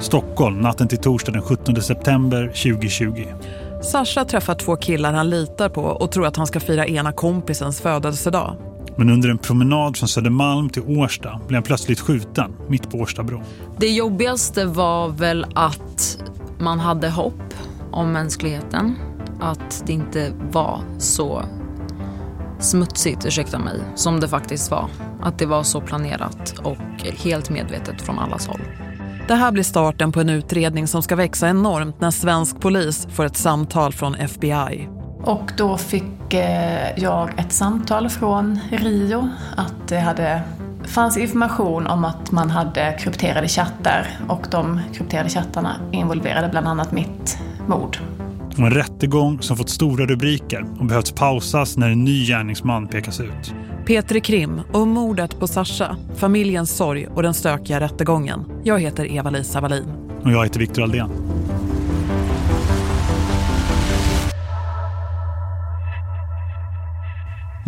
Stockholm natten till torsdag den 17 september 2020. Sasha träffar två killar han litar på och tror att han ska fira ena kompisens födelsedag. Men under en promenad från Södermalm till Årsta blev han plötsligt skjuten mitt på Årstabron. Det jobbigaste var väl att man hade hopp om mänskligheten. Att det inte var så smutsigt, ursäkta mig, som det faktiskt var. Att det var så planerat och helt medvetet från allas håll. Det här blir starten på en utredning som ska växa enormt när svensk polis får ett samtal från FBI. Och då fick eh, jag ett samtal från Rio att det hade, fanns information om att man hade krypterade chattar och de krypterade chattarna involverade bland annat mitt mord. En rättegång som fått stora rubriker och behövts pausas när en ny gärningsman pekas ut. Petri Krim och mordet på Sasha, familjens sorg och den stökiga rättegången. Jag heter Eva-Lisa Wallin. Och jag heter Viktor Aldén.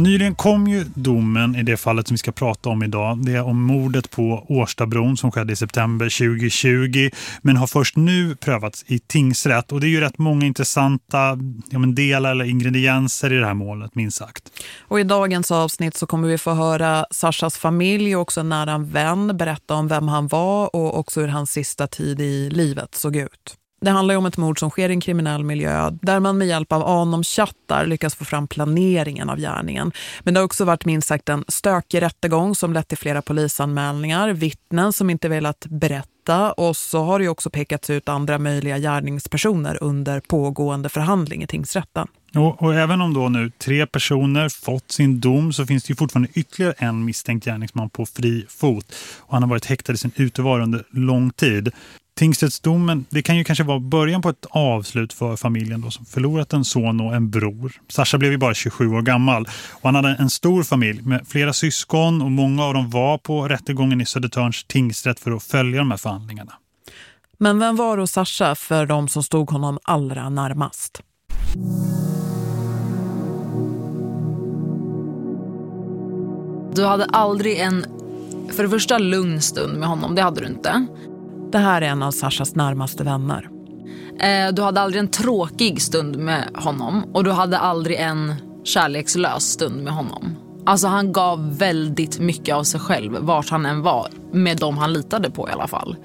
Nyligen kom ju domen i det fallet som vi ska prata om idag. Det är om mordet på Årstabron som skedde i september 2020 men har först nu prövats i tingsrätt. Och det är ju rätt många intressanta ja, men delar eller ingredienser i det här målet, minst sagt. Och i dagens avsnitt så kommer vi få höra Sashas familj och också en nära vän berätta om vem han var och också hur hans sista tid i livet såg ut. Det handlar om ett mord som sker i en kriminell miljö där man med hjälp av anomchattar lyckas få fram planeringen av gärningen. Men det har också varit minst sagt en stökig rättegång som lett till flera polisanmälningar, vittnen som inte velat berätta och så har det också pekats ut andra möjliga gärningspersoner under pågående förhandling i tingsrätten. Och, och, även om då nu tre personer fått sin dom så finns det ju fortfarande ytterligare en misstänkt gärningsman på fri fot. Och han har varit häktad i sin utevaro under lång tid. Tingsrättsdomen, det kan ju kanske vara början på ett avslut för familjen då, som förlorat en son och en bror. Sasha blev ju bara 27 år gammal och han hade en stor familj med flera syskon och många av dem var på rättegången i Södertörns tingsrätt för att följa de här förhandlingarna. Men vem var då Sasha för de som stod honom allra närmast? Du hade aldrig en, för det första, lugn stund med honom. Det hade du inte. Det här är en av Sashas närmaste vänner. Eh, du hade aldrig en tråkig stund med honom. Och du hade aldrig en kärlekslös stund med honom. Alltså han gav väldigt mycket av sig själv vart han än var. Med dem han litade på i alla fall.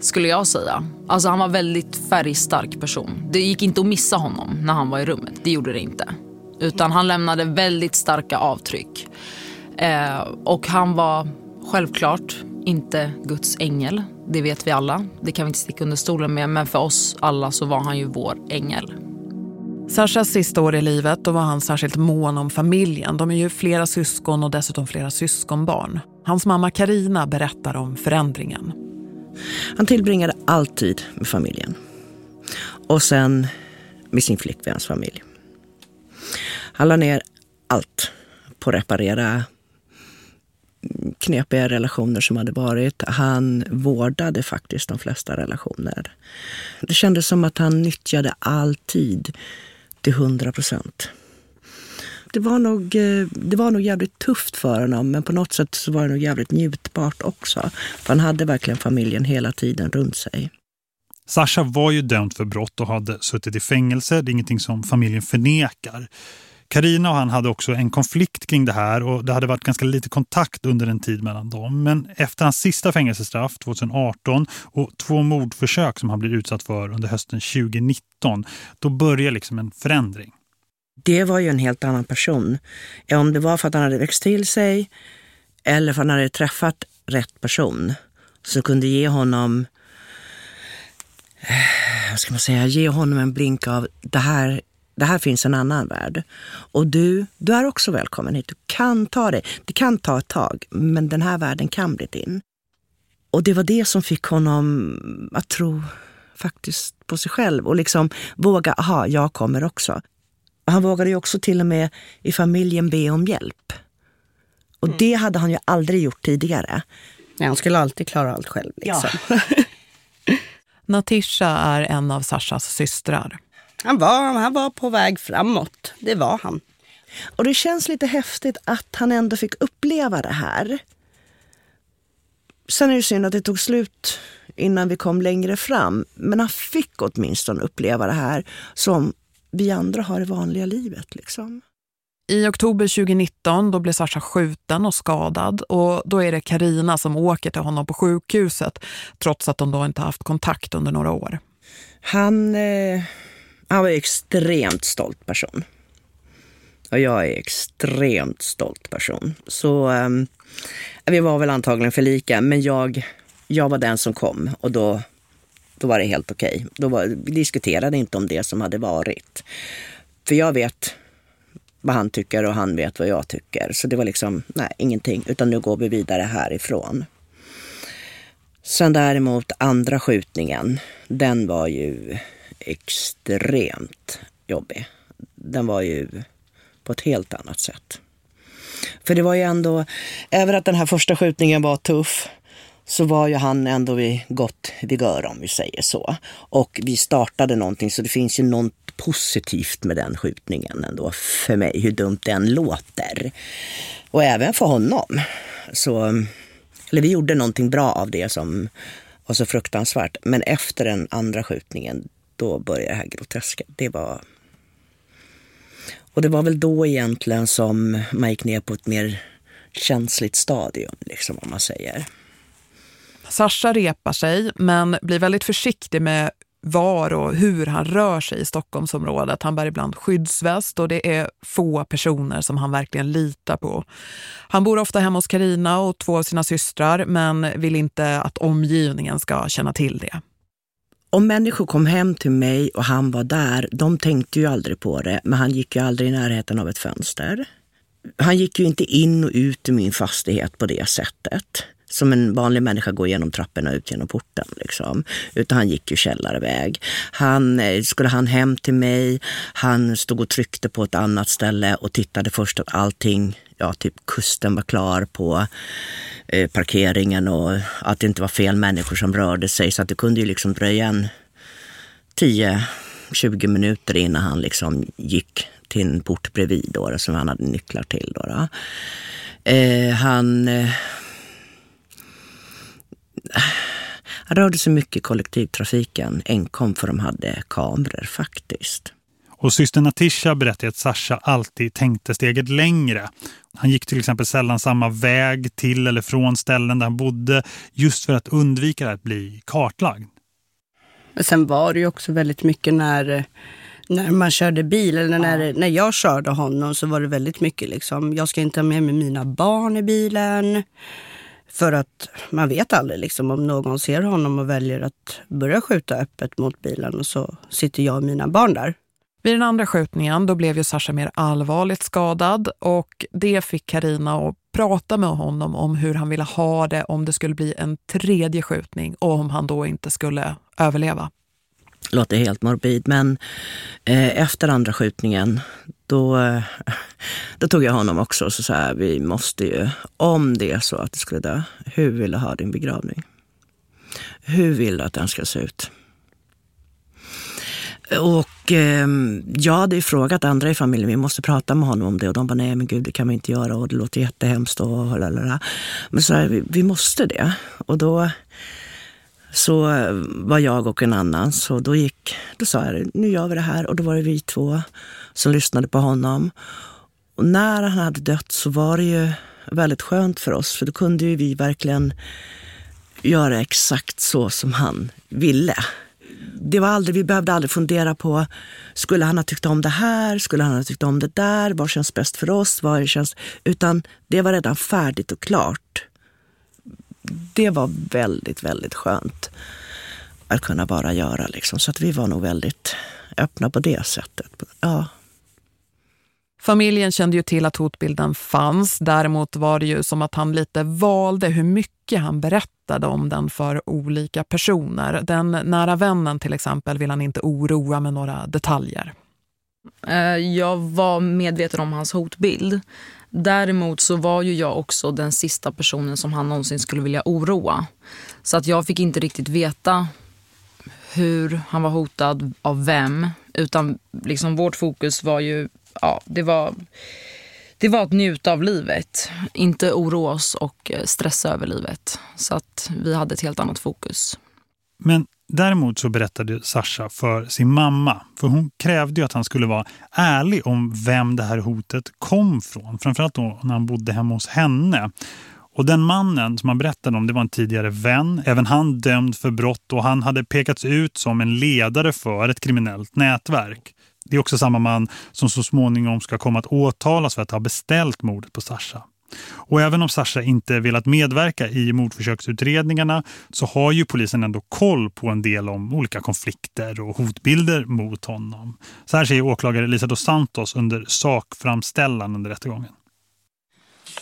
Skulle jag säga. Alltså han var väldigt färgstark person. Det gick inte att missa honom när han var i rummet. Det gjorde det inte. Utan han lämnade väldigt starka avtryck. Eh, och han var självklart inte Guds ängel. Det vet vi alla. Det kan vi inte sticka under stolen med. Men för oss alla så var han ju vår ängel. Sashas sista år i livet då var han särskilt mån om familjen. De är ju flera syskon och dessutom flera syskonbarn. Hans mamma Karina berättar om förändringen. Han tillbringade alltid med familjen. Och sen med sin flickväns familj. Han la ner allt på att reparera knepiga relationer som hade varit. Han vårdade faktiskt de flesta relationer. Det kändes som att han nyttjade all tid till hundra procent. Det var, nog, eh, det var nog jävligt tufft för honom men på något sätt så var det nog jävligt njutbart också. För han hade verkligen familjen hela tiden runt sig. Sasha var ju dömd för brott och hade suttit i fängelse. Det är ingenting som familjen förnekar. Karina och han hade också en konflikt kring det här och det hade varit ganska lite kontakt under en tid mellan dem. Men efter hans sista fängelsestraff 2018 och två mordförsök som han blir utsatt för under hösten 2019, då börjar liksom en förändring. Det var ju en helt annan person. Om det var för att han hade växt till sig eller för att han hade träffat rätt person som kunde ge honom eh, vad ska man säga, ge honom en blink av det här det här finns en annan värld. Och du, du är också välkommen hit. Du kan ta det. Det kan ta ett tag, men den här världen kan bli din. Och det var det som fick honom att tro faktiskt på sig själv och liksom våga, aha, jag kommer också. Han vågade ju också till och med i familjen be om hjälp. Och mm. det hade han ju aldrig gjort tidigare. Nej, han skulle alltid klara allt själv. Liksom. Ja. Natisha är en av Sashas systrar. Han var, han var på väg framåt, det var han. Och det känns lite häftigt att han ändå fick uppleva det här. Sen är det synd att det tog slut innan vi kom längre fram. Men han fick åtminstone uppleva det här som vi andra har i vanliga livet. Liksom. I oktober 2019 då blir Sasha skjuten och skadad och då är det Karina som åker till honom på sjukhuset trots att de då inte haft kontakt under några år. Han, eh, han var en extremt stolt person. Och jag är extremt stolt person. Så um, vi var väl antagligen för lika, men jag, jag var den som kom och då, då var det helt okej. Okay. Då var, vi diskuterade inte om det som hade varit. För jag vet vad han tycker och han vet vad jag tycker. Så det var liksom, nej, ingenting. Utan nu går vi vidare härifrån. Sen däremot andra skjutningen, den var ju extremt jobbig. Den var ju på ett helt annat sätt. För det var ju ändå, även att den här första skjutningen var tuff, så var ju han ändå vid gott vigör om vi säger så. Och vi startade någonting så det finns ju något positivt med den skjutningen ändå för mig, hur dumt den låter. Och även för honom. Så, eller vi gjorde någonting bra av det som var så fruktansvärt. Men efter den andra skjutningen, då började det här groteska. Det var... Och det var väl då egentligen som man gick ner på ett mer känsligt stadium, liksom om man säger. Sasha repar sig men blir väldigt försiktig med var och hur han rör sig i Stockholmsområdet. Han bär ibland skyddsväst och det är få personer som han verkligen litar på. Han bor ofta hemma hos Karina och två av sina systrar men vill inte att omgivningen ska känna till det. Om människor kom hem till mig och han var där, de tänkte ju aldrig på det, men han gick ju aldrig i närheten av ett fönster. Han gick ju inte in och ut i min fastighet på det sättet som en vanlig människa går genom trapporna ut genom porten. Liksom. Utan han gick ju källarväg. Han, eh, skulle han hem till mig, han stod och tryckte på ett annat ställe och tittade först att allting, ja typ kusten var klar på eh, parkeringen och att det inte var fel människor som rörde sig. Så att det kunde ju liksom dröja en 10-20 minuter innan han liksom gick till en port bredvid då, som han hade nycklar till. Då, då. Eh, han eh, han rörde sig mycket i kollektivtrafiken, enkom för de hade kameror faktiskt. Och syster Natisha berättade att Sasha alltid tänkte steget längre. Han gick till exempel sällan samma väg till eller från ställen där han bodde just för att undvika att bli kartlagd. Men sen var det ju också väldigt mycket när, när man körde bil eller när, när jag körde honom så var det väldigt mycket liksom, jag ska inte ha med mig mina barn i bilen. För att man vet aldrig liksom, om någon ser honom och väljer att börja skjuta öppet mot bilen och så sitter jag och mina barn där. Vid den andra skjutningen då blev ju Sasha mer allvarligt skadad och det fick Karina att prata med honom om hur han ville ha det om det skulle bli en tredje skjutning och om han då inte skulle överleva. Låter helt morbid men eh, efter andra skjutningen då, eh, då tog jag honom också och så sa vi måste ju, om det är så att du skulle dö, hur vill du ha din begravning? Hur vill du att den ska se ut? Och eh, jag hade ju frågat andra i familjen, vi måste prata med honom om det. Och de bara, nej men gud det kan vi inte göra och det låter jättehemskt. Och, lalala. Men så här, vi, vi måste det. Och då så var jag och en annan. Så då, gick, då sa jag, nu gör vi det här. Och då var det vi två som lyssnade på honom. Och när han hade dött så var det ju väldigt skönt för oss. För då kunde ju vi verkligen göra exakt så som han ville. Det var aldrig, vi behövde aldrig fundera på, skulle han ha tyckt om det här? Skulle han ha tyckt om det där? Vad känns bäst för oss? Vad känns... Utan det var redan färdigt och klart det var väldigt, väldigt skönt att kunna bara göra. Liksom. Så att vi var nog väldigt öppna på det sättet. Ja. Familjen kände ju till att hotbilden fanns. Däremot var det ju som att han lite valde hur mycket han berättade om den för olika personer. Den nära vännen till exempel vill han inte oroa med några detaljer. Eh, jag var medveten om hans hotbild. Däremot så var ju jag också den sista personen som han någonsin skulle vilja oroa. Så att jag fick inte riktigt veta hur han var hotad, av vem. Utan liksom vårt fokus var ju, ja det var, det var att njuta av livet. Inte oroa oss och stressa över livet. Så att vi hade ett helt annat fokus. Men däremot så berättade Sasha för sin mamma. För hon krävde ju att han skulle vara ärlig om vem det här hotet kom från. Framförallt då när han bodde hemma hos henne. Och den mannen som han berättade om det var en tidigare vän. Även han dömd för brott och han hade pekats ut som en ledare för ett kriminellt nätverk. Det är också samma man som så småningom ska komma att åtalas för att ha beställt mordet på Sasha. Och även om Sasha inte velat medverka i mordförsöksutredningarna så har ju polisen ändå koll på en del om olika konflikter och hotbilder mot honom. Så här säger åklagare Lisa dos Santos under sakframställan under rättegången.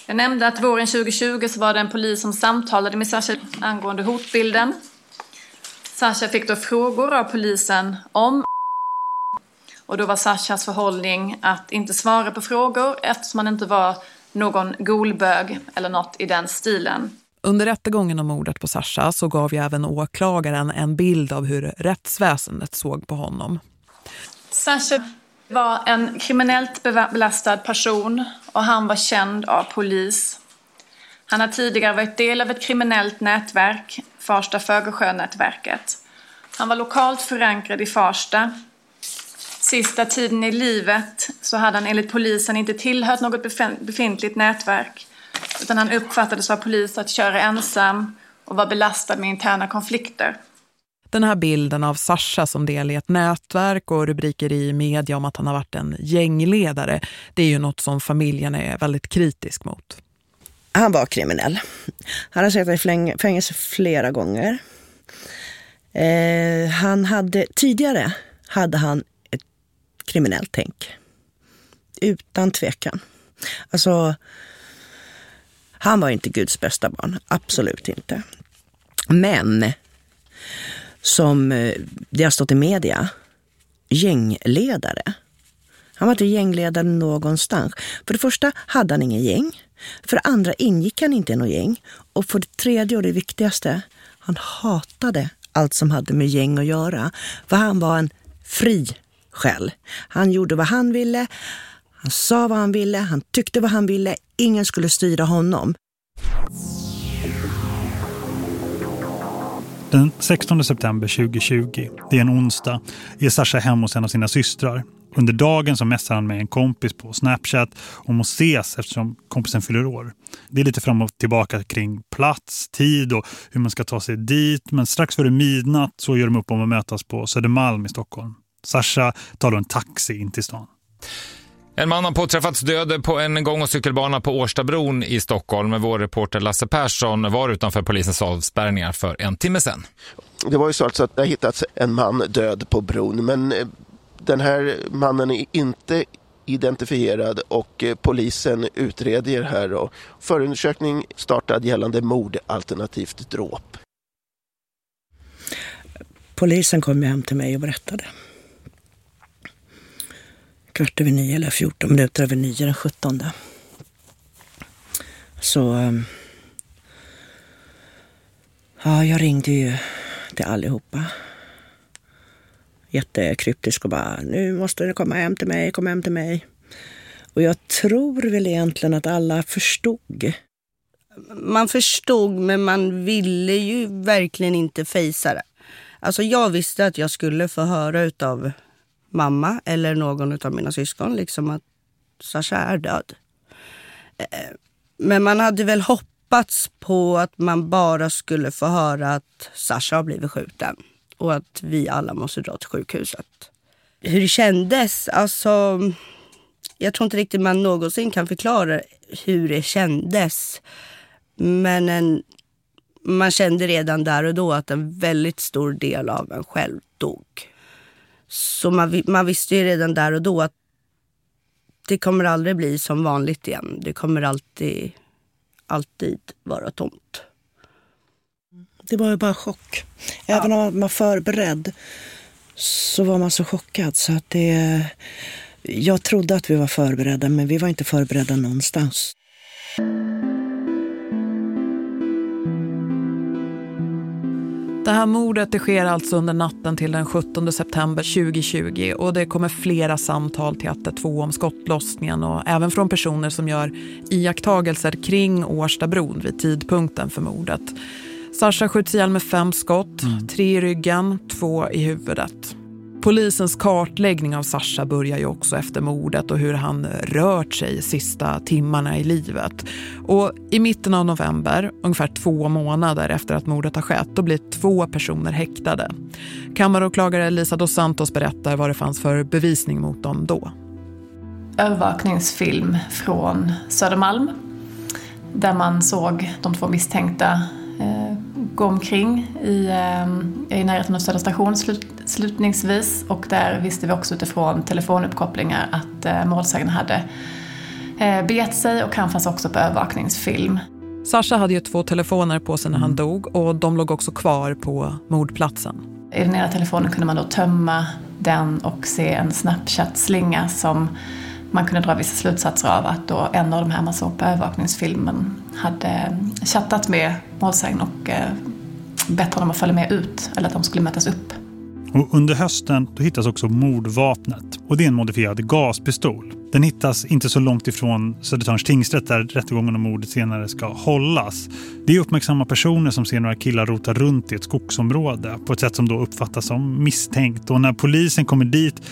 Jag nämnde att våren 2020 så var det en polis som samtalade med Sasha angående hotbilden. Sasha fick då frågor av polisen om och då var Sashas förhållning att inte svara på frågor eftersom han inte var någon golbög eller något i den stilen. Under rättegången om mordet på Sasha så gav ju även åklagaren en bild av hur rättsväsendet såg på honom. Sasha var en kriminellt belastad person och han var känd av polis. Han har tidigare varit del av ett kriminellt nätverk, Farsta Fögersjönätverket. Han var lokalt förankrad i Farsta Sista tiden i livet så hade han enligt polisen inte tillhört något befintligt nätverk utan han uppfattades av polis att köra ensam och var belastad med interna konflikter. Den här bilden av Sasha som del i ett nätverk och rubriker i media om att han har varit en gängledare, det är ju något som familjen är väldigt kritisk mot. Han var kriminell. Han har suttit i fängelse flera gånger. Eh, han hade, tidigare hade han kriminellt tänk. Utan tvekan. Alltså, han var inte Guds bästa barn. Absolut inte. Men, som eh, det har stått i media, gängledare. Han var inte gängledare någonstans. För det första hade han ingen gäng. För det andra ingick han inte i något gäng. Och för det tredje och det viktigaste, han hatade allt som hade med gäng att göra. För han var en fri själv. Han gjorde vad han ville, han sa vad han ville, han tyckte vad han ville. Ingen skulle styra honom. Den 16 september 2020, det är en onsdag, är Sasha hemma hos en av sina systrar. Under dagen så mässar han med en kompis på Snapchat om att ses eftersom kompisen fyller år. Det är lite fram och tillbaka kring plats, tid och hur man ska ta sig dit. Men strax före midnatt så gör de upp om att mötas på Södermalm i Stockholm. Sasha tar då en taxi in till stan. En man har påträffats död på en gång- och cykelbana på Årstabron i Stockholm. Vår reporter Lasse Persson var utanför polisens avspärrningar för en timme sedan. Det var ju så alltså att det har hittats en man död på bron, men eh, den här mannen är inte identifierad och eh, polisen utreder här och förundersökning startad gällande mord alternativt dråp. Polisen kom hem till mig och berättade kvart över nio eller 14 minuter över nio den 17. Så ehm, ja, jag ringde ju till allihopa. Jättekryptisk och bara, nu måste du komma hem till mig, kom hem till mig. Och jag tror väl egentligen att alla förstod. Man förstod men man ville ju verkligen inte fejsa det. Alltså jag visste att jag skulle få höra utav mamma eller någon av mina syskon liksom att Sasha är död. Eh, men man hade väl hoppats på att man bara skulle få höra att Sasha har blivit skjuten och att vi alla måste dra till sjukhuset. Hur det kändes? Alltså, jag tror inte riktigt man någonsin kan förklara hur det kändes. Men en, man kände redan där och då att en väldigt stor del av en själv dog. Så man, man visste ju redan där och då att det kommer aldrig bli som vanligt igen. Det kommer alltid, alltid vara tomt. Det var ju bara chock. Även ja. om man var förberedd så var man så chockad så att det... Jag trodde att vi var förberedda men vi var inte förberedda någonstans. Det här mordet det sker alltså under natten till den 17 september 2020 och det kommer flera samtal till att 2 om skottlossningen och även från personer som gör iakttagelser kring Årstabron vid tidpunkten för mordet. Sasha skjuts ihjäl med fem skott, tre i ryggen, två i huvudet. Polisens kartläggning av Sasha börjar ju också efter mordet och hur han rört sig sista timmarna i livet. Och i mitten av november, ungefär två månader efter att mordet har skett, då blir två personer häktade. Kammaråklagare Lisa dos Santos berättar vad det fanns för bevisning mot dem då. Övervakningsfilm från Södermalm där man såg de två misstänkta eh, gå omkring i, eh, i närheten av Södra station slut, slutningsvis. Och där visste vi också utifrån telefonuppkopplingar att eh, målsäganden hade eh, bet sig och han fanns också på övervakningsfilm. Sasha hade ju två telefoner på sig när han dog och de låg också kvar på mordplatsen. I den ena telefonen kunde man då tömma den och se en Snapchat-slinga som man kunde dra vissa slutsatser av att då en av de här man såg på övervakningsfilmen hade chattat med målsäganden och eh, bett honom att följa med ut eller att de skulle mötas upp. Och under hösten då hittas också mordvapnet och det är en modifierad gaspistol. Den hittas inte så långt ifrån Södertörns tingsrätt där rättegången om mordet senare ska hållas. Det är uppmärksamma personer som ser några killar rota runt i ett skogsområde på ett sätt som då uppfattas som misstänkt. Och när polisen kommer dit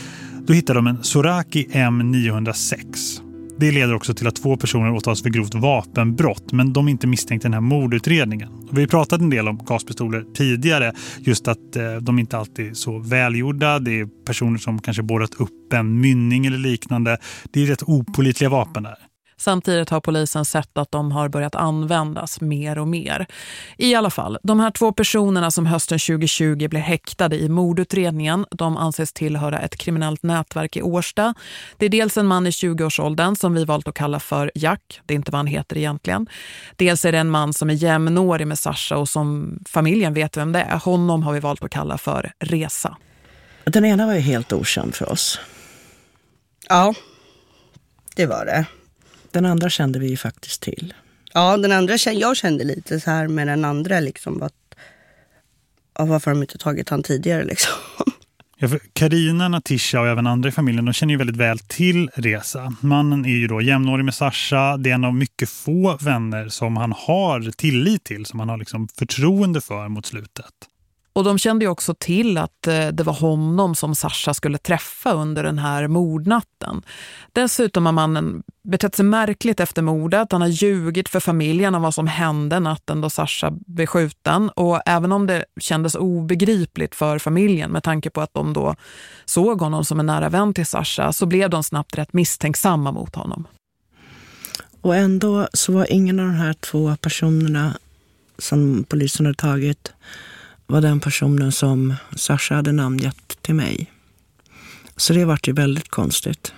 då hittar de en Soraki M906. Det leder också till att två personer åtalas för grovt vapenbrott men de är inte misstänkta i den här mordutredningen. Vi har pratat en del om gaspistoler tidigare, just att eh, de inte alltid är så välgjorda. Det är personer som kanske borrat upp en mynning eller liknande. Det är rätt opolitliga vapen där. Samtidigt har polisen sett att de har börjat användas mer och mer. I alla fall, de här två personerna som hösten 2020 blev häktade i mordutredningen, de anses tillhöra ett kriminellt nätverk i Årsta. Det är dels en man i 20-årsåldern som vi valt att kalla för Jack, det är inte vad han heter egentligen. Dels är det en man som är jämnårig med Sasha och som familjen vet vem det är. Honom har vi valt att kalla för Resa. Den ena var ju helt okänd för oss. Ja, det var det. Den andra kände vi ju faktiskt till. Ja, den andra kände, jag kände lite så här med den andra liksom att ja, varför har de inte tagit han tidigare liksom? Ja, Karina, Natisha och även andra i familjen de känner ju väldigt väl till Resa. Mannen är ju då jämnårig med Sasha. Det är en av mycket få vänner som han har tillit till, som han har liksom förtroende för mot slutet. Och de kände ju också till att eh, det var honom som Sasha skulle träffa under den här mordnatten. Dessutom har mannen betett sig märkligt efter mordet. Han har ljugit för familjen om vad som hände natten då Sasha blev skjuten. Och även om det kändes obegripligt för familjen med tanke på att de då såg honom som en nära vän till Sasha så blev de snabbt rätt misstänksamma mot honom. Och ändå så var ingen av de här två personerna som polisen hade tagit var den personen som Sasha hade namngett till mig. Så det vart ju väldigt konstigt.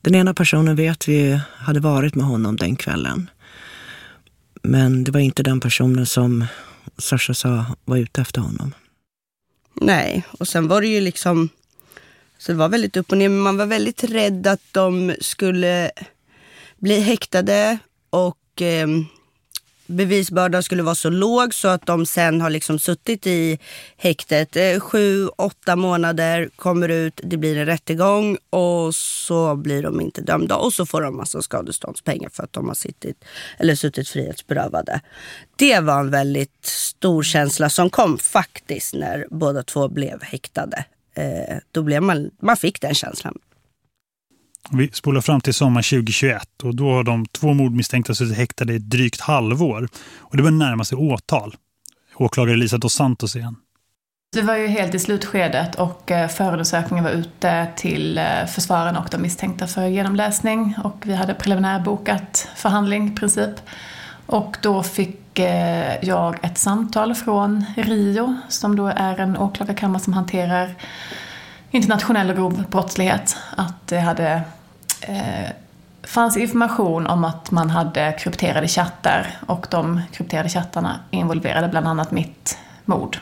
Den ena personen vet vi hade varit med honom den kvällen. Men det var inte den personen som Sasha sa var ute efter honom. Nej, och sen var det ju liksom... Så det var väldigt upp och ner, men man var väldigt rädd att de skulle bli häktade och eh, bevisbördan skulle vara så låg så att de sen har liksom suttit i häktet eh, sju, åtta månader, kommer ut, det blir en rättegång och så blir de inte dömda och så får de massa skadeståndspengar för att de har suttit, eller suttit frihetsberövade. Det var en väldigt stor känsla som kom faktiskt när båda två blev häktade. Eh, då blev man, man fick den känslan. Vi spolar fram till sommar 2021 och då har de två mordmisstänkta suttit häktade i drygt halvår. Och det börjar närma sig åtal. Åklagare Lisa dos Santos igen. Vi var ju helt i slutskedet och eh, förundersökningen var ute till eh, försvararen försvararna och de misstänkta för genomläsning. Och vi hade preliminärbokat förhandling i princip. Och då fick eh, jag ett samtal från Rio som då är en åklagarkammare som hanterar internationell och grov brottslighet. Att det hade, eh, fanns information om att man hade krypterade chattar och de krypterade chattarna involverade bland annat mitt mord.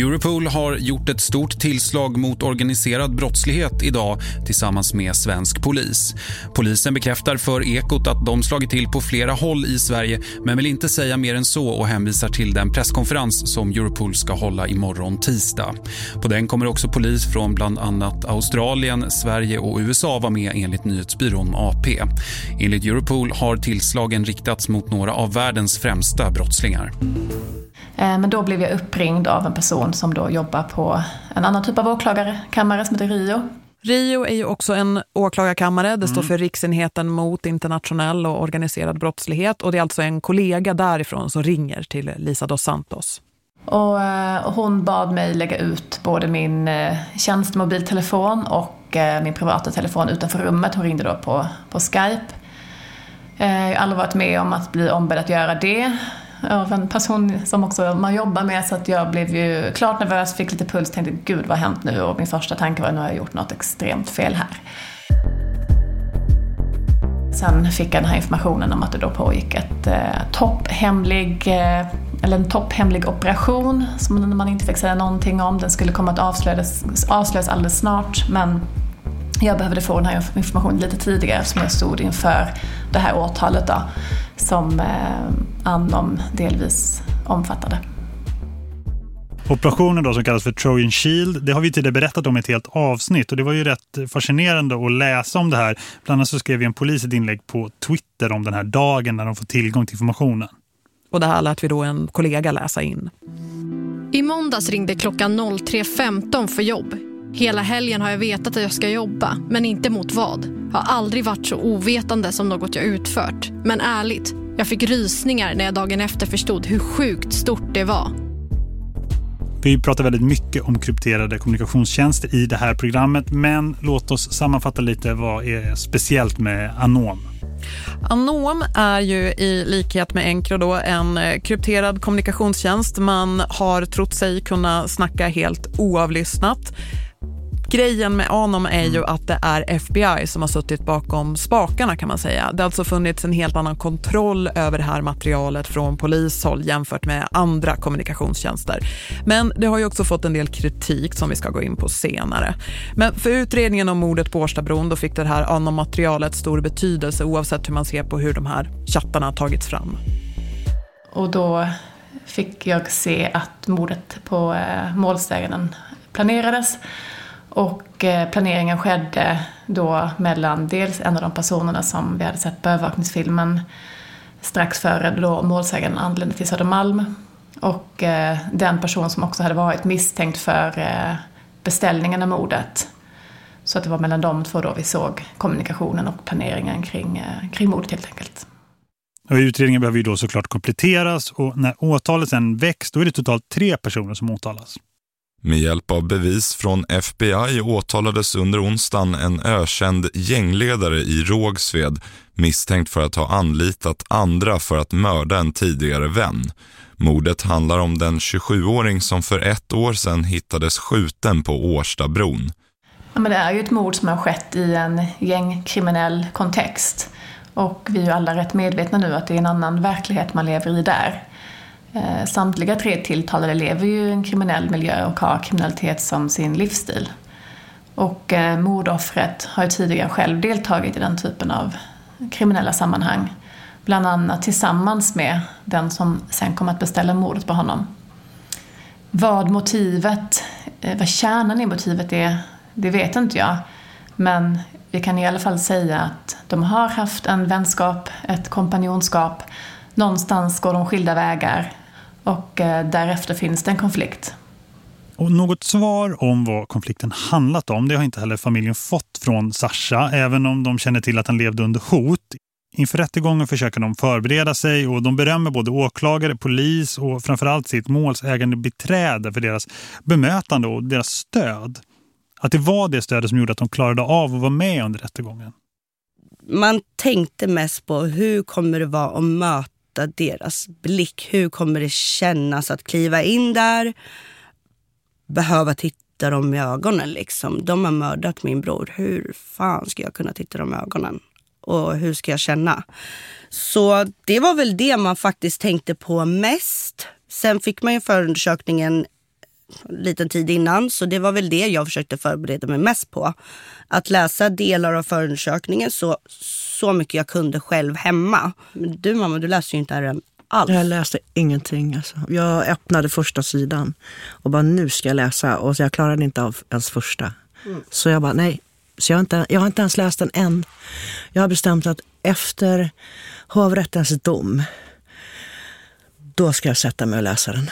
Europol har gjort ett stort tillslag mot organiserad brottslighet idag tillsammans med svensk polis. Polisen bekräftar för Ekot att de slagit till på flera håll i Sverige men vill inte säga mer än så och hänvisar till den presskonferens som Europol ska hålla imorgon tisdag. På den kommer också polis från bland annat Australien, Sverige och USA vara med enligt nyhetsbyrån AP. Enligt Europol har tillslagen riktats mot några av världens främsta brottslingar. Eh, men då blev jag uppringd av en person som då jobbar på en annan typ av åklagarkammare som heter Rio. Rio är ju också en åklagarkammare. Det står för Riksenheten mot internationell och organiserad brottslighet. Och det är alltså en kollega därifrån som ringer till Lisa dos Santos. Och, eh, hon bad mig lägga ut både min eh, tjänstemobiltelefon och min privata telefon utanför rummet. Hon ringde då på, på Skype. Jag har aldrig varit med om att bli ombedd att göra det av en person som också man jobbar med så att jag blev ju klart nervös, fick lite puls, tänkte gud vad har hänt nu? Och min första tanke var nu har jag gjort något extremt fel här. Sen fick jag den här informationen om att det då pågick ett eh, topphemlig, eh, eller en topphemlig operation som man inte fick säga någonting om. Den skulle komma att avslöjas, avslöjas alldeles snart men jag behövde få den här informationen lite tidigare eftersom jag stod inför det här åtalet då, som eh, Anom delvis omfattade. Operationen då som kallas för Trojan Shield, det har vi tidigare berättat om i ett helt avsnitt och det var ju rätt fascinerande att läsa om det här. Bland annat så skrev en polis ett inlägg på Twitter om den här dagen när de får tillgång till informationen. Och det här lät vi då en kollega läsa in. I måndags ringde klockan 03.15 för jobb. Hela helgen har jag vetat att jag ska jobba, men inte mot vad. Har aldrig varit så ovetande som något jag utfört. Men ärligt, jag fick rysningar när jag dagen efter förstod hur sjukt stort det var. Vi pratar väldigt mycket om krypterade kommunikationstjänster i det här programmet men låt oss sammanfatta lite vad är speciellt med Anom. Anom är ju i likhet med Encro då en eh, krypterad kommunikationstjänst. Man har trott sig kunna snacka helt oavlyssnat. Grejen med Anom är ju att det är FBI som har suttit bakom spakarna kan man säga. Det har alltså funnits en helt annan kontroll över det här materialet från polishåll jämfört med andra kommunikationstjänster. Men det har ju också fått en del kritik som vi ska gå in på senare. Men för utredningen om mordet på Årstabron då fick det här Anom-materialet stor betydelse oavsett hur man ser på hur de här chattarna har tagits fram. Och då fick jag se att mordet på eh, målsäganden planerades och eh, planeringen skedde då mellan dels en av de personerna som vi hade sett på övervakningsfilmen strax före då målsäganden anlände till Södermalm och eh, den person som också hade varit misstänkt för eh, beställningen av mordet. Så att det var mellan de två då vi såg kommunikationen och planeringen kring, kring mordet helt enkelt. Och utredningen behöver ju då såklart kompletteras och när åtalet sen väcks då är det totalt tre personer som åtalas. Med hjälp av bevis från FBI åtalades under onsdagen en ökänd gängledare i Rågsved misstänkt för att ha anlitat andra för att mörda en tidigare vän. Mordet handlar om den 27-åring som för ett år sedan hittades skjuten på Årstabron. Ja, men det är ju ett mord som har skett i en gängkriminell kontext. Och vi är ju alla rätt medvetna nu att det är en annan verklighet man lever i där. Eh, samtliga tre tilltalade lever ju i en kriminell miljö och har kriminalitet som sin livsstil. Och eh, mordoffret har ju tidigare själv deltagit i den typen av kriminella sammanhang. Bland annat tillsammans med den som sen kom att beställa mordet på honom. Vad motivet, eh, vad kärnan i motivet är, det vet inte jag. Men vi kan i alla fall säga att de har haft en vänskap, ett kompanjonskap. Någonstans går de skilda vägar och eh, därefter finns det en konflikt. Och något svar om vad konflikten handlat om det har inte heller familjen fått från Sasha även om de känner till att han levde under hot. Inför rättegången försöker de förbereda sig och de berömmer både åklagare, polis och framförallt sitt målsägande beträde för deras bemötande och deras stöd. Att det var det stödet som gjorde att de klarade av att vara med under rättegången. Man tänkte mest på hur kommer det vara att möta möta deras blick. Hur kommer det kännas att kliva in där? Behöva titta dem i ögonen liksom. De har mördat min bror. Hur fan ska jag kunna titta dem i ögonen? Och hur ska jag känna? Så det var väl det man faktiskt tänkte på mest. Sen fick man ju förundersökningen liten tid innan. Så det var väl det jag försökte förbereda mig mest på. Att läsa delar av förundersökningen så, så mycket jag kunde själv hemma. Men du mamma, du läste ju inte RM alls. Jag läste ingenting. Alltså. Jag öppnade första sidan och bara nu ska jag läsa. Och jag klarade inte av ens första. Mm. Så jag bara nej. Så jag har, inte, jag har inte ens läst den än. Jag har bestämt att efter hovrättens dom då ska jag sätta mig och läsa den.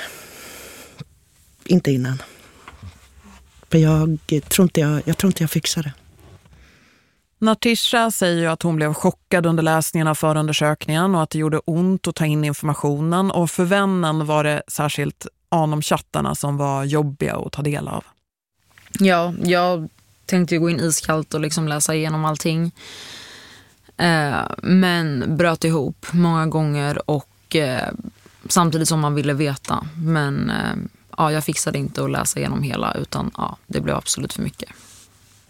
Inte innan. För jag tror inte jag, jag, tror inte jag fixar det. Natisha säger att hon blev chockad under läsningen av förundersökningen och att det gjorde ont att ta in informationen. Och för vännen var det särskilt Anom-chattarna som var jobbiga att ta del av. Ja, jag tänkte gå in iskallt och liksom läsa igenom allting. Eh, men bröt ihop många gånger och eh, samtidigt som man ville veta. Men eh, ja, jag fixade inte att läsa igenom hela utan ja, det blev absolut för mycket.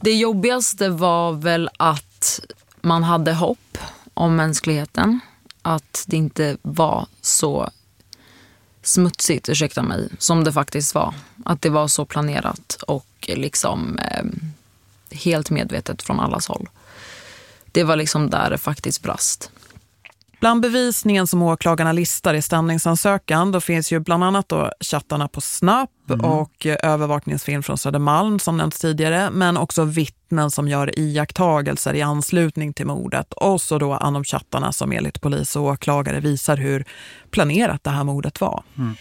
Det jobbigaste var väl att man hade hopp om mänskligheten. Att det inte var så smutsigt, ursäkta mig, som det faktiskt var. Att det var så planerat och liksom eh, helt medvetet från allas håll. Det var liksom där det faktiskt brast. Bland bevisningen som åklagarna listar i stämningsansökan då finns ju bland annat då chattarna på Snap mm. och övervakningsfilm från Södermalm som nämnts tidigare men också vittnen som gör iakttagelser i anslutning till mordet och så då anom chattarna som enligt polis och åklagare visar hur planerat det här mordet var. Mm.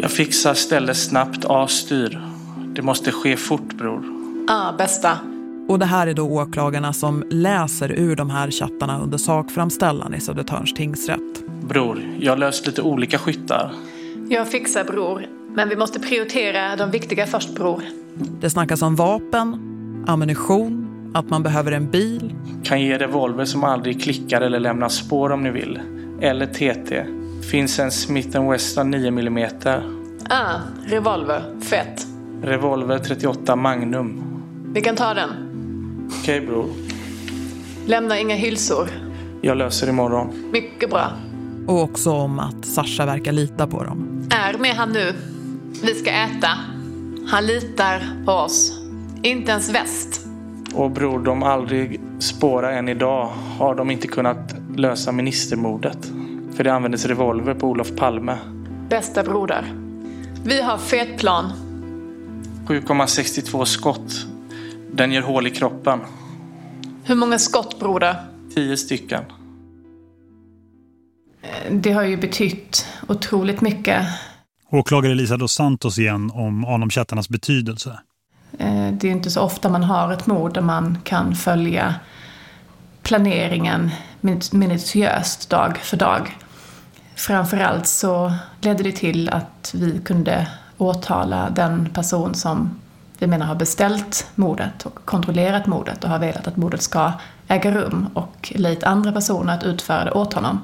Jag fixar stället snabbt A-styr. Det måste ske fort bror. Ja, ah, bästa. Och det här är då åklagarna som läser ur de här chattarna under sakframställan i Södertörns tingsrätt. Bror, jag har löst lite olika skyttar. Jag fixar bror, men vi måste prioritera de viktiga först bror. Det snackas om vapen, ammunition, att man behöver en bil. Kan ge revolver som aldrig klickar eller lämnar spår om ni vill. Eller TT. Finns en Smith Wesson 9 mm. Ah, revolver. Fett. Revolver 38 Magnum. Vi kan ta den. Okej okay, bror. Lämna inga hylsor. Jag löser imorgon. Mycket bra. Och också om att Sasha verkar lita på dem. Är med han nu. Vi ska äta. Han litar på oss. Inte ens väst. Och bror, de aldrig spåra än idag har de inte kunnat lösa ministermordet. För det användes revolver på Olof Palme. Bästa broder. Vi har fet plan. 7,62 skott den gör hål i kroppen. Hur många skott, broder? Tio stycken. Det har ju betytt otroligt mycket. Åklagare Lisa dos Santos igen om Anom-chattarnas betydelse. Eh, det är inte så ofta man har ett mord där man kan följa planeringen minutiöst dag för dag. Framförallt så ledde det till att vi kunde åtala den person som vi menar har beställt mordet och kontrollerat mordet och har velat att mordet ska äga rum och lit andra personer att utföra det åt honom.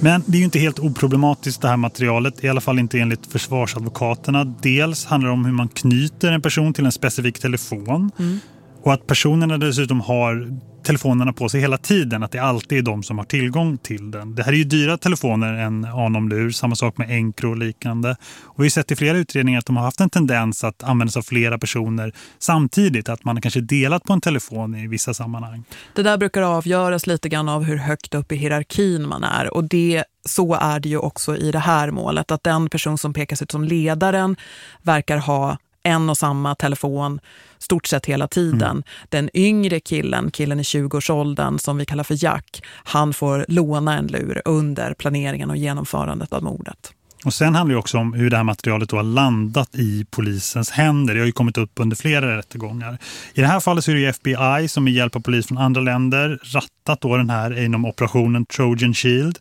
Men det är ju inte helt oproblematiskt det här materialet, i alla fall inte enligt försvarsadvokaterna. Dels handlar det om hur man knyter en person till en specifik telefon mm. och att personerna dessutom har telefonerna på sig hela tiden. Att det alltid är de som har tillgång till den. Det här är ju dyra telefoner än Anomlur. Samma sak med Encro och liknande. Och vi har sett i flera utredningar att de har haft en tendens att användas av flera personer samtidigt. Att man kanske delat på en telefon i vissa sammanhang. Det där brukar avgöras lite grann av hur högt upp i hierarkin man är. Och det så är det ju också i det här målet. Att den person som pekas ut som ledaren verkar ha en och samma telefon stort sett hela tiden. Mm. Den yngre killen, killen i 20-årsåldern som vi kallar för Jack, han får låna en lur under planeringen och genomförandet av mordet. Och sen handlar det också om hur det här materialet då har landat i polisens händer. Det har ju kommit upp under flera rättegångar. I det här fallet så är det FBI som med hjälp av polis från andra länder rattat då den här inom operationen Trojan Shield.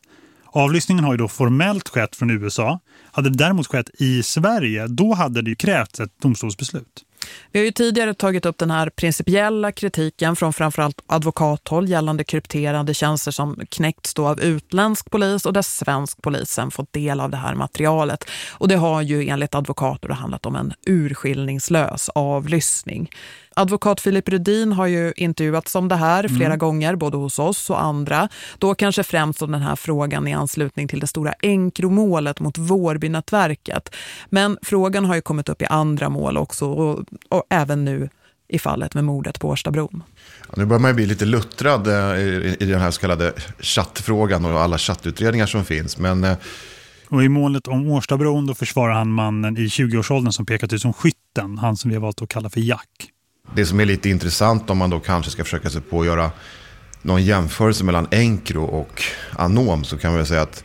Avlyssningen har ju då formellt skett från USA. Hade det däremot skett i Sverige, då hade det ju krävts ett domstolsbeslut. Vi har ju tidigare tagit upp den här principiella kritiken från framförallt advokathåll gällande krypterande tjänster som knäckts då av utländsk polis och där svensk polis sen fått del av det här materialet. Och det har ju enligt advokater handlat om en urskiljningslös avlyssning. Advokat Filip Rudin har ju intervjuats om det här flera mm. gånger, både hos oss och andra. Då kanske främst om den här frågan i anslutning till det stora enkromålet mot Vårbynätverket. Men frågan har ju kommit upp i andra mål också och, och även nu i fallet med mordet på Årstabron. Ja, nu börjar man bli lite luttrad eh, i, i den här så kallade chattfrågan och alla chattutredningar som finns. Men eh, och i målet om Årstabron då försvarar han mannen i 20-årsåldern som pekat ut som skytten, han som vi har valt att kalla för Jack. Det som är lite intressant om man då kanske ska försöka sig på att göra någon jämförelse mellan Encro och Anom så kan man väl säga att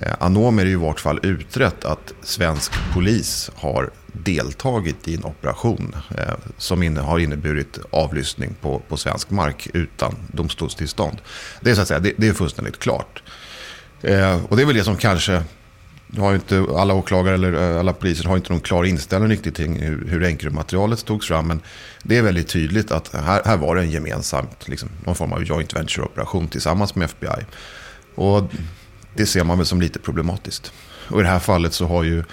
eh, Anom är det i vart fall utrett att svensk polis har deltagit i en operation eh, som inne, har inneburit avlyssning på, på svensk mark utan domstolstillstånd. Det är, så att säga, det, det är fullständigt klart. Eh, och det är väl det som kanske har inte, alla åklagare eller eh, alla poliser har inte någon klar inställning riktigt till hur, hur Encro-materialet togs fram. Men det är väldigt tydligt att här, här var det en gemensam, liksom, någon form av joint venture-operation tillsammans med FBI. Och det ser man väl som lite problematiskt. Och i det här fallet så har ju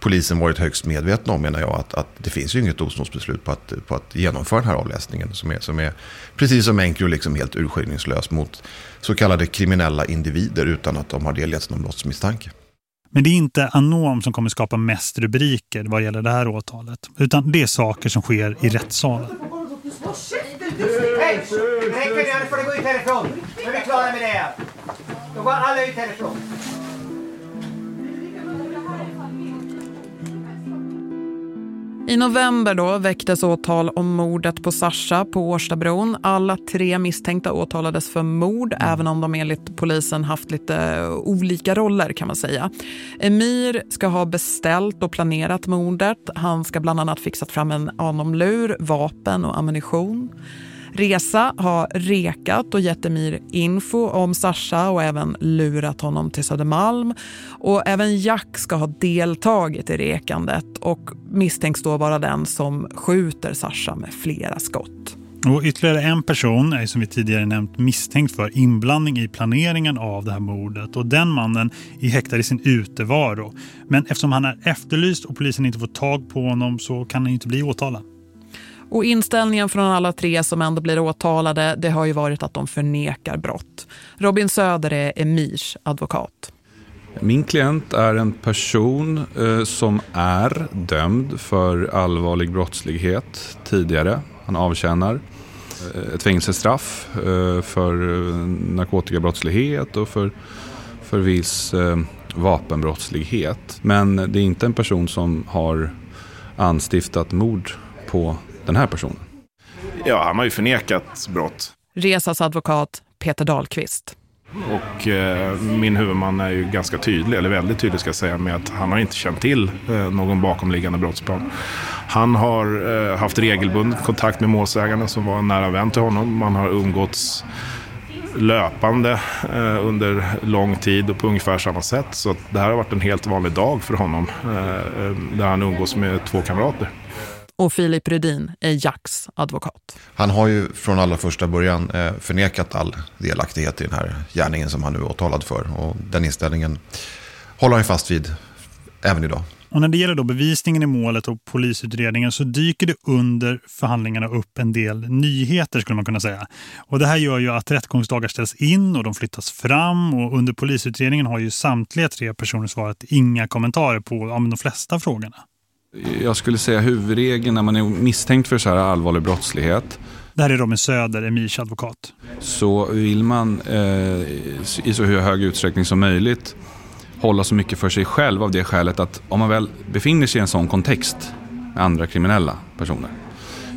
polisen varit högst medvetna om, menar jag, att, att det finns ju inget domstolsbeslut på att, på att genomföra den här avläsningen. Som är, som är precis som Encro, liksom helt urskillningslös mot så kallade kriminella individer utan att de har delgetts någon brottsmisstanke. Men det är inte Anom som kommer skapa mest rubriker vad gäller det här åtalet. Utan det är saker som sker i rättssalen. Hej! Räcker det? Nu får du gå ut härifrån. Nu är vi klara med det. Då går alla ut härifrån. I november då väcktes åtal om mordet på Sasha på Årstabron. Alla tre misstänkta åtalades för mord, även om de enligt polisen haft lite eh, olika roller kan man säga. Emir ska ha beställt och planerat mordet. Han ska bland annat fixat fram en anomlur, vapen och ammunition. Resa har rekat och gett Emir info om Sasha och även lurat honom till Södermalm. Och även Jack ska ha deltagit i rekandet och misstänks då vara den som skjuter Sasha med flera skott. Och ytterligare en person är som vi tidigare nämnt misstänkt för inblandning i planeringen av det här mordet. Och den mannen är häktad i sin utevaro. Men eftersom han är efterlyst och polisen inte får tag på honom så kan han inte bli åtalad. Och inställningen från alla tre som ändå blir åtalade det har ju varit att de förnekar brott. Robin Söder är Emirs advokat. Min klient är en person eh, som är dömd för allvarlig brottslighet tidigare. Han avtjänar eh, ett fängelsestraff eh, för eh, narkotikabrottslighet och för, för viss eh, vapenbrottslighet. Men det är inte en person som har anstiftat mord på den här personen? Ja, han har ju förnekat brott. Resas advokat Peter Dahlqvist. Och eh, min huvudman är ju ganska tydlig, eller väldigt tydlig ska jag säga, med att han har inte känt till eh, någon bakomliggande brottsplan. Han har eh, haft regelbunden kontakt med målsäganden som var en nära vän till honom. Man har umgåtts löpande eh, under lång tid och på ungefär samma sätt. Så det här har varit en helt vanlig dag för honom, eh, eh, där han umgås med två kamrater och Filip Rudin är Jacks advokat. Han har ju från allra första början eh, förnekat all delaktighet i den här gärningen som han nu är åtalad för. Och den inställningen håller han fast vid även idag. Och när det gäller då bevisningen i målet och polisutredningen så dyker det under förhandlingarna upp en del nyheter skulle man kunna säga. Och det här gör ju att rättgångsdagar ställs in och de flyttas fram och under polisutredningen har ju samtliga tre personer svarat inga kommentarer på ja, de flesta frågorna. Jag skulle säga huvudregeln när man är misstänkt för så här allvarlig brottslighet. Det här är Robin Söder, Emirs advokat. Så vill man eh, i så hög utsträckning som möjligt hålla så mycket för sig själv av det skälet att om man väl befinner sig i en sån kontext med andra kriminella personer.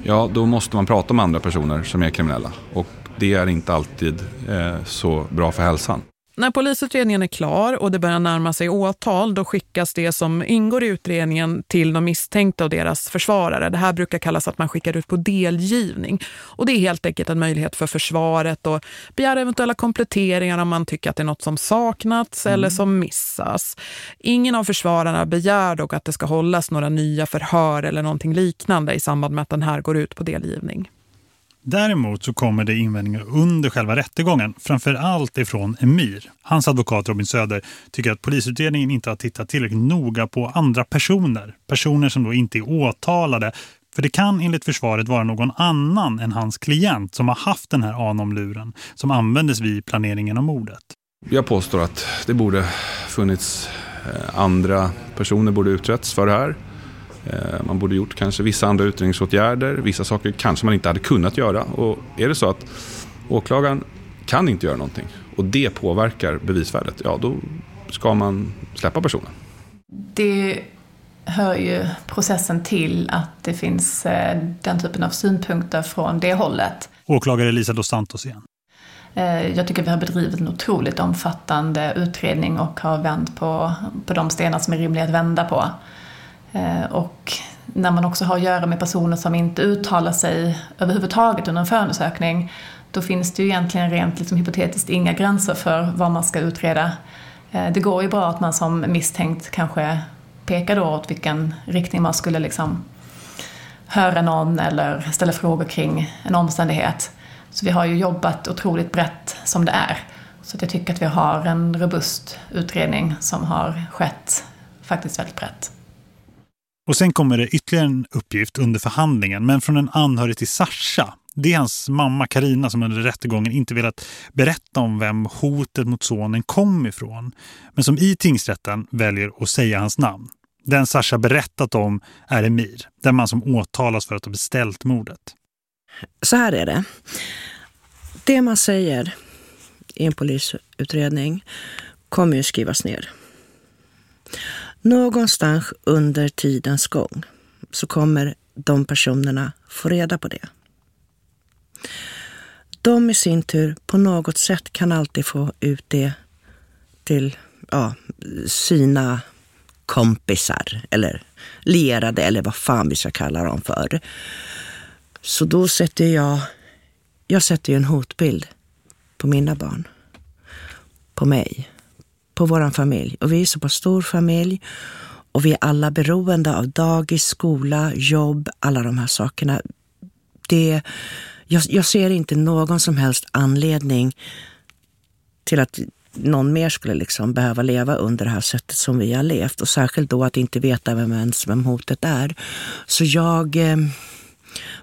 Ja, då måste man prata med andra personer som är kriminella. Och det är inte alltid eh, så bra för hälsan. När polisutredningen är klar och det börjar närma sig åtal då skickas det som ingår i utredningen till de misstänkta och deras försvarare. Det här brukar kallas att man skickar ut på delgivning. Och det är helt enkelt en möjlighet för försvaret att begära eventuella kompletteringar om man tycker att det är något som saknats mm. eller som missas. Ingen av försvararna begär dock att det ska hållas några nya förhör eller någonting liknande i samband med att den här går ut på delgivning. Däremot så kommer det invändningar under själva rättegången, framförallt ifrån Emir. Hans advokat Robin Söder tycker att polisutredningen inte har tittat tillräckligt noga på andra personer. Personer som då inte är åtalade, För det kan enligt försvaret vara någon annan än hans klient som har haft den här anomluren som användes vid planeringen av mordet. Jag påstår att det borde funnits eh, andra personer borde uträtts för det här. Eh, man borde gjort kanske vissa andra utredningsåtgärder. Vissa saker kanske man inte hade kunnat göra. Och är det så att åklagaren kan inte göra någonting och det påverkar bevisvärdet, ja då ska man släppa personen. Det hör ju processen till att det finns eh, den typen av synpunkter från det hållet. Åklagare Lisa dos Santos igen. Eh, jag tycker vi har bedrivit en otroligt omfattande utredning och har vänt på, på de stenar som är rimliga att vända på. Eh, och när man också har att göra med personer som inte uttalar sig överhuvudtaget under en förundersökning då finns det ju egentligen rent liksom, hypotetiskt inga gränser för vad man ska utreda. Eh, det går ju bra att man som misstänkt kanske pekar då åt vilken riktning man skulle liksom höra någon eller ställa frågor kring en omständighet. Så vi har ju jobbat otroligt brett som det är. Så jag tycker att vi har en robust utredning som har skett faktiskt väldigt brett. Och sen kommer det ytterligare en uppgift under förhandlingen, men från en anhörig till Sasha. Det är hans mamma Karina som under rättegången inte velat berätta om vem hotet mot sonen kom ifrån. Men som i tingsrätten väljer att säga hans namn. Den Sasha berättat om är Emir, den man som åtalas för att ha beställt mordet. Så här är det. Det man säger i en polisutredning kommer ju skrivas ner. Någonstans under tidens gång så kommer de personerna få reda på det. De i sin tur på något sätt kan alltid få ut det till ja, sina kompisar eller lierade eller vad fan vi ska kalla dem för. Så då sätter jag, jag sätter ju en hotbild på mina barn, på mig, på våran familj. Och vi är så pass stor familj och vi är alla beroende av dagis, skola, jobb, alla de här sakerna. Det, jag, jag ser inte någon som helst anledning till att någon mer skulle liksom behöva leva under det här sättet som vi har levt. Och särskilt då att inte veta vem ens vem hotet är. Så jag eh,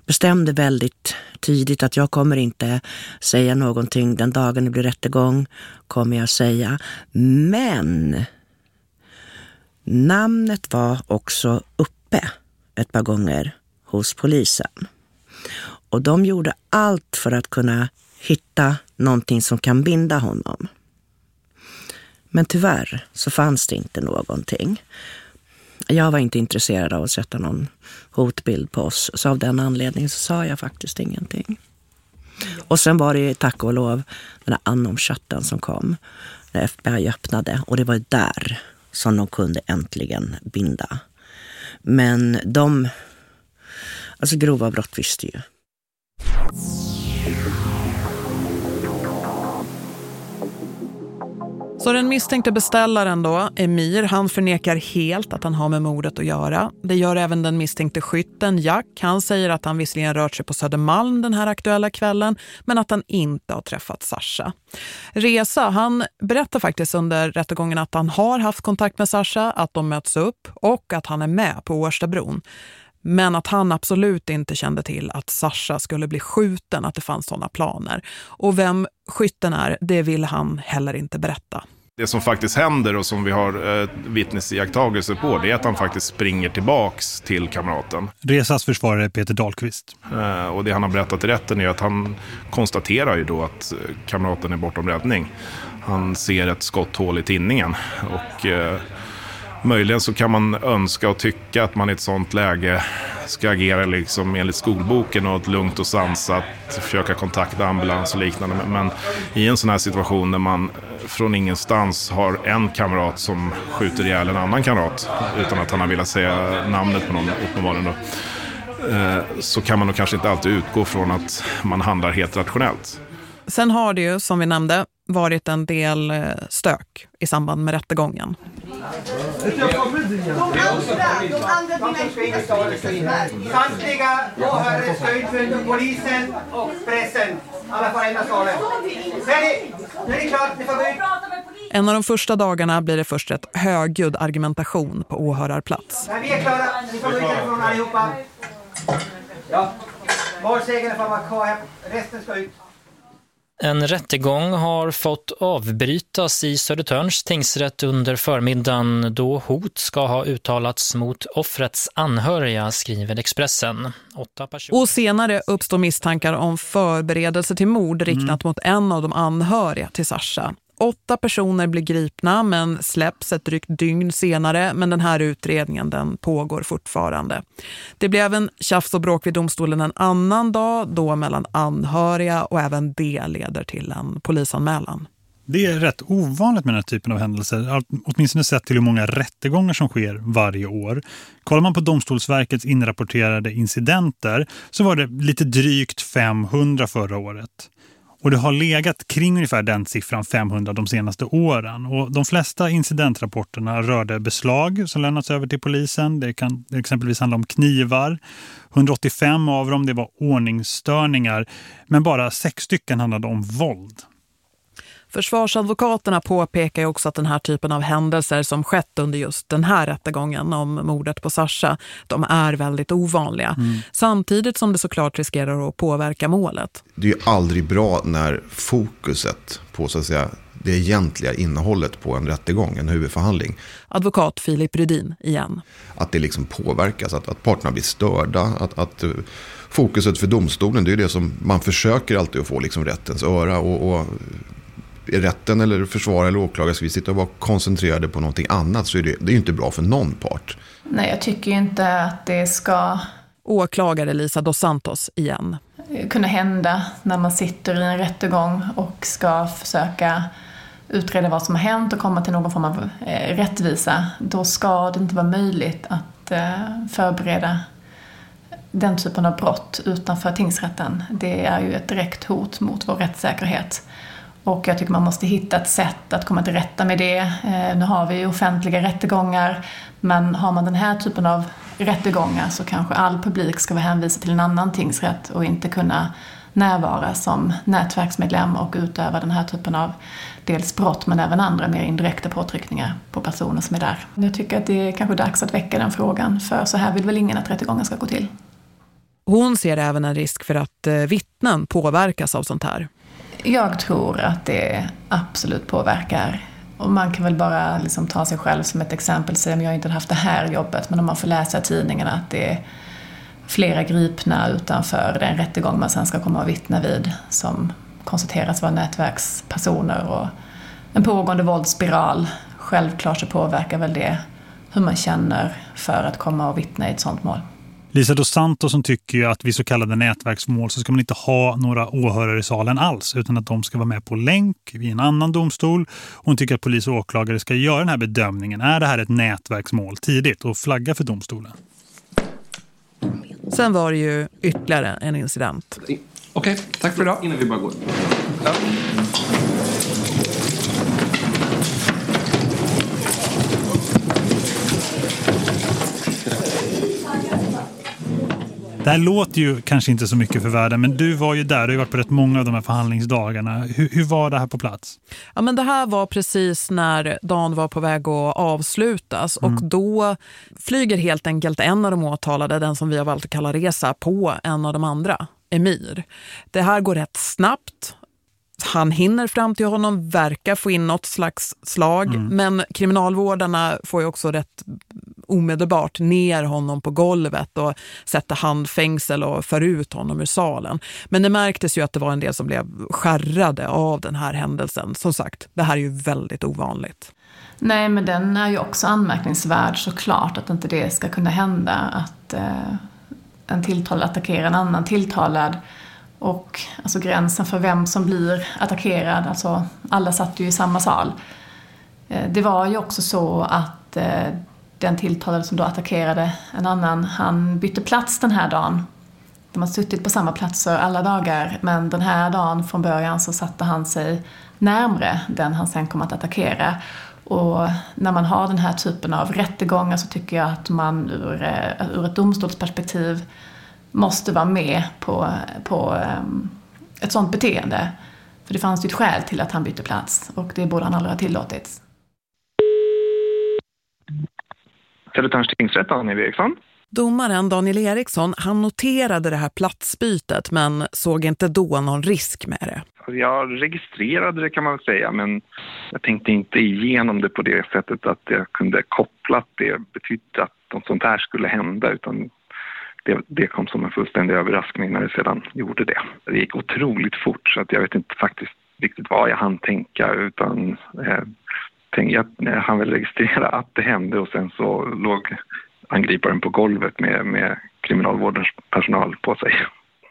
bestämde väldigt tidigt att jag kommer inte säga någonting. Den dagen det blir rättegång kommer jag säga. Men namnet var också uppe ett par gånger hos polisen. Och de gjorde allt för att kunna hitta någonting som kan binda honom. Men tyvärr så fanns det inte någonting. Jag var inte intresserad av att sätta någon hotbild på oss, så av den anledningen så sa jag faktiskt ingenting. Och sen var det tack och lov den där Anom-chatten som kom när FBI öppnade och det var där som de kunde äntligen binda. Men de, alltså grova brott visste ju. Så den misstänkte beställaren då, Emir, han förnekar helt att han har med mordet att göra. Det gör även den misstänkte skytten Jack. Han säger att han visserligen rört sig på Södermalm den här aktuella kvällen men att han inte har träffat Sasha. Resa, han berättar faktiskt under rättegången att han har haft kontakt med Sasha, att de möts upp och att han är med på Årstabron. Men att han absolut inte kände till att Sasha skulle bli skjuten, att det fanns sådana planer. Och vem skytten är, det vill han heller inte berätta. Det som faktiskt händer och som vi har eh, vittnesiakttagelse på det är att han faktiskt springer tillbaks till kamraten. Resas försvarare Peter Dahlqvist. Eh, och det han har berättat i rätten är att han konstaterar ju då att eh, kamraten är bortom räddning. Han ser ett skotthål i tinningen och eh, Möjligen så kan man önska och tycka att man i ett sånt läge ska agera liksom enligt skolboken och ett lugnt och sansat försöka kontakta ambulans och liknande. Men i en sån här situation när man från ingenstans har en kamrat som skjuter ihjäl en annan kamrat utan att han har velat säga namnet på någon uppenbarligen då, eh, så kan man nog kanske inte alltid utgå från att man handlar helt rationellt. Sen har det ju, som vi nämnde, varit en del eh, stök i samband med rättegången. Samtliga åhörare ska ut polisen och pressen. Alla får lämna salen. Nu är det klart, ni får gå ut. En av de första dagarna blir det först ett högljudd argumentation på åhörarplats. När vi är klara, ni får gå ut härifrån allihopa. Ja. Målsägande får vara kvar. Resten ska ut. En rättegång har fått avbrytas i Södertörns tingsrätt under förmiddagen då hot ska ha uttalats mot offrets anhöriga, skriver Expressen. Åtta Och senare uppstår misstankar om förberedelse till mord riktat mm. mot en av de anhöriga till Sasha. Åtta personer blir gripna men släpps ett drygt dygn senare men den här utredningen den pågår fortfarande. Det blev även tjafs och bråk vid domstolen en annan dag då mellan anhöriga och även det leder till en polisanmälan. Det är rätt ovanligt med den här typen av händelser, åtminstone sett till hur många rättegångar som sker varje år. Kollar man på Domstolsverkets inrapporterade incidenter så var det lite drygt 500 förra året. Och det har legat kring ungefär den siffran 500 de senaste åren. Och de flesta incidentrapporterna rörde beslag som lämnats över till polisen. Det kan exempelvis handla om knivar. 185 av dem det var ordningsstörningar. Men bara sex stycken handlade om våld. Försvarsadvokaterna påpekar också att den här typen av händelser som skett under just den här rättegången om mordet på Sasha, de är väldigt ovanliga. Mm. Samtidigt som det såklart riskerar att påverka målet. Det är ju aldrig bra när fokuset på så att säga det egentliga innehållet på en rättegång, en huvudförhandling. Advokat Filip Rydin igen. Att det liksom påverkas, att, att parterna blir störda, att, att uh, fokuset för domstolen, det är det som man försöker alltid att få liksom rättens öra och, och rätten eller försvar eller åklagare ska vi sitta och vara koncentrerade på någonting annat så är det, det är inte bra för någon part. Nej, jag tycker inte att det ska... Åklagare Lisa dos Santos igen. Kunna hända när man sitter i en rättegång och ska försöka utreda vad som har hänt och komma till någon form av eh, rättvisa. Då ska det inte vara möjligt att eh, förbereda den typen av brott utanför tingsrätten. Det är ju ett direkt hot mot vår rättssäkerhet. Och jag tycker man måste hitta ett sätt att komma till rätta med det. Eh, nu har vi offentliga rättegångar, men har man den här typen av rättegångar så kanske all publik ska vara hänvisad till en annan tingsrätt och inte kunna närvara som nätverksmedlem och utöva den här typen av dels brott men även andra mer indirekta påtryckningar på personer som är där. Jag tycker att det är kanske dags att väcka den frågan för så här vill väl ingen att rättegången ska gå till. Hon ser även en risk för att eh, vittnen påverkas av sånt här. Jag tror att det absolut påverkar. Och man kan väl bara liksom ta sig själv som ett exempel. Säga om jag inte haft det här jobbet, men om man får läsa i tidningarna att det är flera gripna utanför den rättegång man sen ska komma och vittna vid som konstateras vara nätverkspersoner och en pågående våldsspiral. Självklart så påverkar väl det hur man känner för att komma och vittna i ett sånt mål. Lisa dos Santos som tycker att vid så kallade nätverksmål så ska man inte ha några åhörare i salen alls utan att de ska vara med på länk vid en annan domstol. Hon tycker att polis och åklagare ska göra den här bedömningen. Är det här ett nätverksmål tidigt och flagga för domstolen? Sen var det ju ytterligare en incident. Okej, okay, tack för idag. Innan vi bara går. Ja. Det här låter ju kanske inte så mycket för världen men du var ju där, du har varit på rätt många av de här förhandlingsdagarna. Hur, hur, var det här på plats? Ja men det här var precis när dagen var på väg att avslutas mm. och då flyger helt enkelt en av de åtalade, den som vi har valt att kalla Resa, på en av de andra. Emir. Det här går rätt snabbt han hinner fram till honom, verkar få in något slags slag. Mm. Men kriminalvårdarna får ju också rätt omedelbart ner honom på golvet och sätter handfängsel och för ut honom ur salen. Men det märktes ju att det var en del som blev skärrade av den här händelsen. Som sagt, det här är ju väldigt ovanligt. Nej, men den är ju också anmärkningsvärd såklart att inte det ska kunna hända. Att eh, en tilltalad attackerar en annan tilltalad och alltså gränsen för vem som blir attackerad, alltså alla satt ju i samma sal. Eh, det var ju också så att eh, den tilltalade som då attackerade en annan, han bytte plats den här dagen. De har suttit på samma platser alla dagar, men den här dagen från början så satte han sig närmre den han sen kom att attackera. Och när man har den här typen av rättegångar så tycker jag att man ur, eh, ur ett domstolsperspektiv måste vara med på, på ehm, ett sånt beteende. För det fanns ju ett skäl till att han bytte plats och det borde han aldrig ha tillåtits. Södertörns tingsrätt, Daniel Eriksson. Domaren Daniel Eriksson, han noterade det här platsbytet men såg inte då någon risk med det. Jag registrerade det kan man väl säga men jag tänkte inte igenom det på det sättet att jag kunde koppla att det betydde att något sånt här skulle hända utan det, det kom som en fullständig överraskning när det sedan gjorde det. Det gick otroligt fort så att jag vet inte faktiskt riktigt vad jag hann tänka utan eh, jag, jag hann väl registrera att det hände och sen så låg angriparen på golvet med, med kriminalvårdens personal på sig.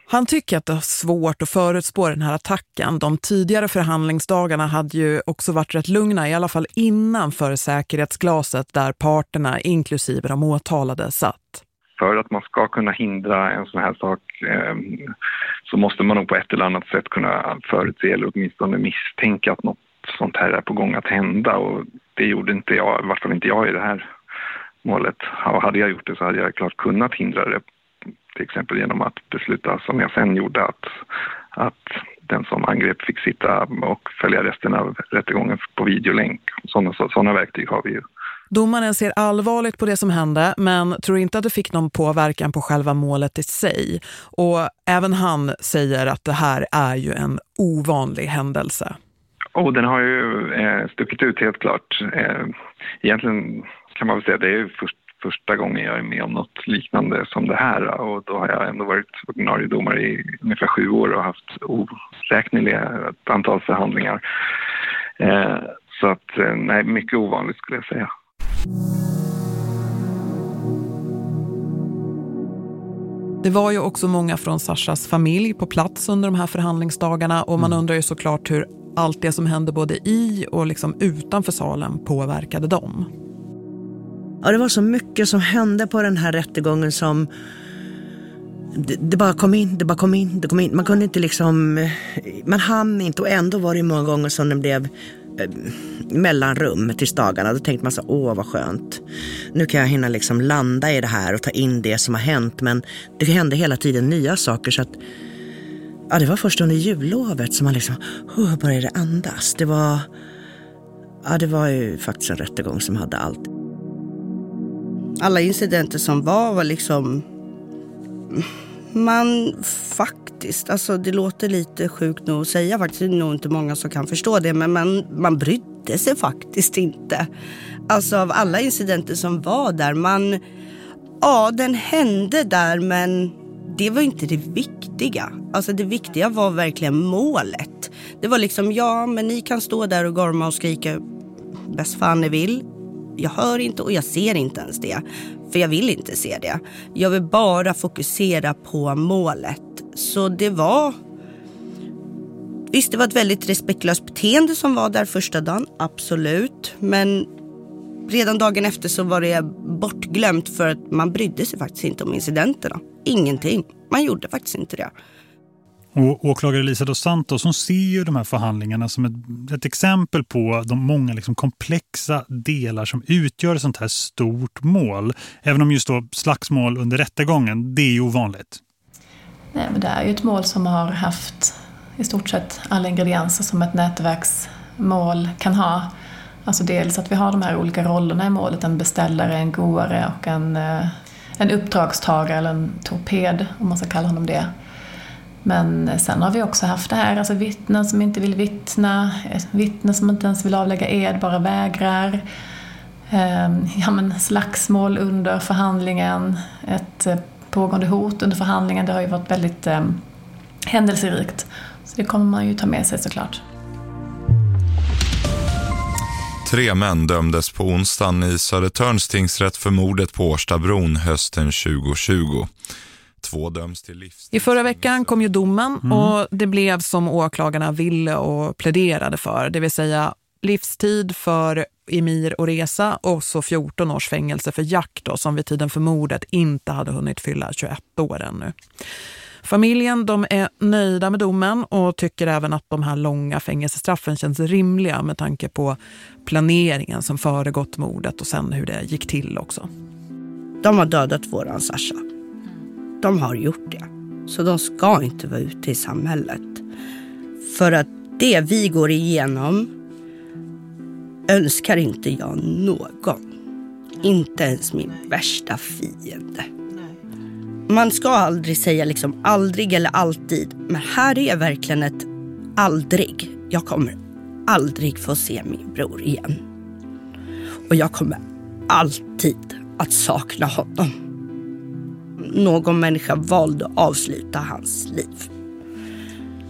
Han tycker att det är svårt att förutspå den här attacken. De tidigare förhandlingsdagarna hade ju också varit rätt lugna, i alla fall innanför säkerhetsglaset där parterna, inklusive de åtalade, satt. För att man ska kunna hindra en sån här sak eh, så måste man nog på ett eller annat sätt kunna förutse eller åtminstone misstänka att något sånt här är på gång att hända och det gjorde inte jag, i vart fall inte jag i det här målet. Och hade jag gjort det så hade jag klart kunnat hindra det till exempel genom att besluta som jag sen gjorde att, att den som angrep fick sitta och följa resten av rättegången på videolänk. Sådana, sådana verktyg har vi ju. Domaren ser allvarligt på det som hände men tror inte att det fick någon påverkan på själva målet i sig. Och även han säger att det här är ju en ovanlig händelse. Och den har ju eh, stuckit ut helt klart. Eh, egentligen kan man väl säga att det är först, första gången jag är med om något liknande som det här. Och då har jag ändå varit ordinarie domare i ungefär sju år och haft oräkneliga antal förhandlingar. Eh, så att, eh, nej, mycket ovanligt skulle jag säga. Det var ju också många från Sashas familj på plats under de här förhandlingsdagarna och man mm. undrar ju såklart hur allt det som hände både i och liksom utanför salen påverkade dem. Ja, det var så mycket som hände på den här rättegången som det, det, bara kom in, det bara kom in, det kom in. Man kunde inte liksom, man hann inte och ändå var det många gånger som det blev eh, mellanrum tills dagarna. Då tänkte man så, åh vad skönt. Nu kan jag hinna liksom landa i det här och ta in det som har hänt. Men det hände hela tiden nya saker så att ja, det var först under jullovet som man liksom oh, började andas. Det var, ja, det var ju faktiskt en rättegång som hade allt. Alla incidenter som var var liksom man faktiskt, alltså det låter lite sjukt nog att säga faktiskt, det är nog inte många som kan förstå det, men man, man brydde sig faktiskt inte. Alltså av alla incidenter som var där, man, ja den hände där men det var inte det viktiga. Alltså det viktiga var verkligen målet. Det var liksom, ja men ni kan stå där och gorma och skrika bäst fan ni vill. Jag hör inte och jag ser inte ens det. För jag vill inte se det. Jag vill bara fokusera på målet. Så det var... Visst, det var ett väldigt respektlöst beteende som var där första dagen. Absolut. Men redan dagen efter så var det bortglömt för att man brydde sig faktiskt inte om incidenterna. Ingenting. Man gjorde faktiskt inte det. Och åklagare Lisa dos Santos hon ser ju de här förhandlingarna som ett, ett exempel på de många liksom komplexa delar som utgör ett sånt här stort mål. Även om just då slagsmål under rättegången, det är ju ovanligt. Nej, men det är ju ett mål som har haft i stort sett alla ingredienser som ett nätverksmål kan ha. Alltså dels att vi har de här olika rollerna i målet, en beställare, en goare och en, eh, en uppdragstagare eller en torped om man ska kalla honom det. Men sen har vi också haft det här, alltså vittnen som inte vill vittna, vittnen som inte ens vill avlägga ed, bara vägrar. Ehm, ja, men slagsmål under förhandlingen, ett eh, pågående hot under förhandlingen, det har ju varit väldigt ehm, händelserikt. Så det kommer man ju ta med sig såklart. Tre män dömdes på onsdagen i Södertörns tingsrätt för mordet på Årstabron hösten 2020. Två döms till livs. I förra veckan kom ju domen mm. och det blev som åklagarna ville och pläderade för. Det vill säga livstid för Emir och Resa och så 14 års fängelse för Jack då, som vid tiden för mordet inte hade hunnit fylla 21 år ännu. Familjen de är nöjda med domen och tycker även att de här långa fängelsestraffen känns rimliga med tanke på planeringen som föregått mordet och sen hur det gick till också. De har dödat våran Sasha de har gjort det. Så de ska inte vara ute i samhället. För att det vi går igenom önskar inte jag någon. Inte ens min värsta fiende man ska aldrig säga liksom aldrig eller alltid. Men här är verkligen ett aldrig. Jag kommer aldrig få se min bror igen. Och jag kommer alltid att sakna honom. Någon människa valde att avsluta hans liv.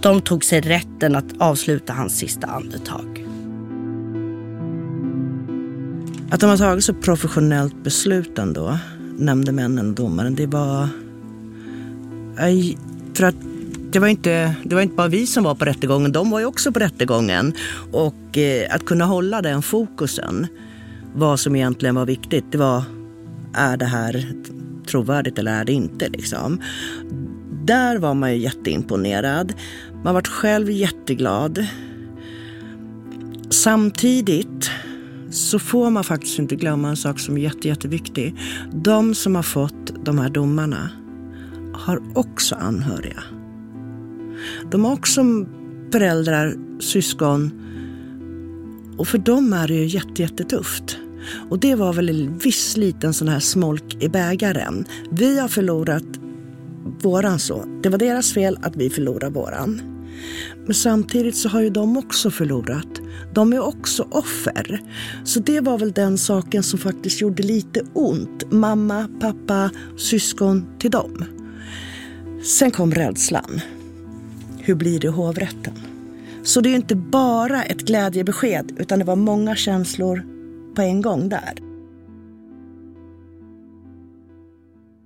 De tog sig rätten att avsluta hans sista andetag. Att de har tagit så professionellt beslut ändå, nämndemännen och domaren, det var... För att det var, inte, det var inte bara vi som var på rättegången, de var ju också på rättegången. Och eh, att kunna hålla den fokusen, vad som egentligen var viktigt, det var är det här trovärdigt eller är det inte? Liksom. Där var man ju jätteimponerad. Man var själv jätteglad. Samtidigt så får man faktiskt inte glömma en sak som är jätte, jätteviktig. De som har fått de här domarna har också anhöriga. De har också föräldrar, syskon och för dem är det ju jätte, jättetufft. Och det var väl en viss liten sån här smolk i bägaren. Vi har förlorat våran son. Det var deras fel att vi förlorade våran. Men samtidigt så har ju de också förlorat. De är också offer. Så det var väl den saken som faktiskt gjorde lite ont. Mamma, pappa, syskon till dem. Sen kom rädslan. Hur blir det i hovrätten? Så det är inte bara ett glädjebesked utan det var många känslor på en gång där.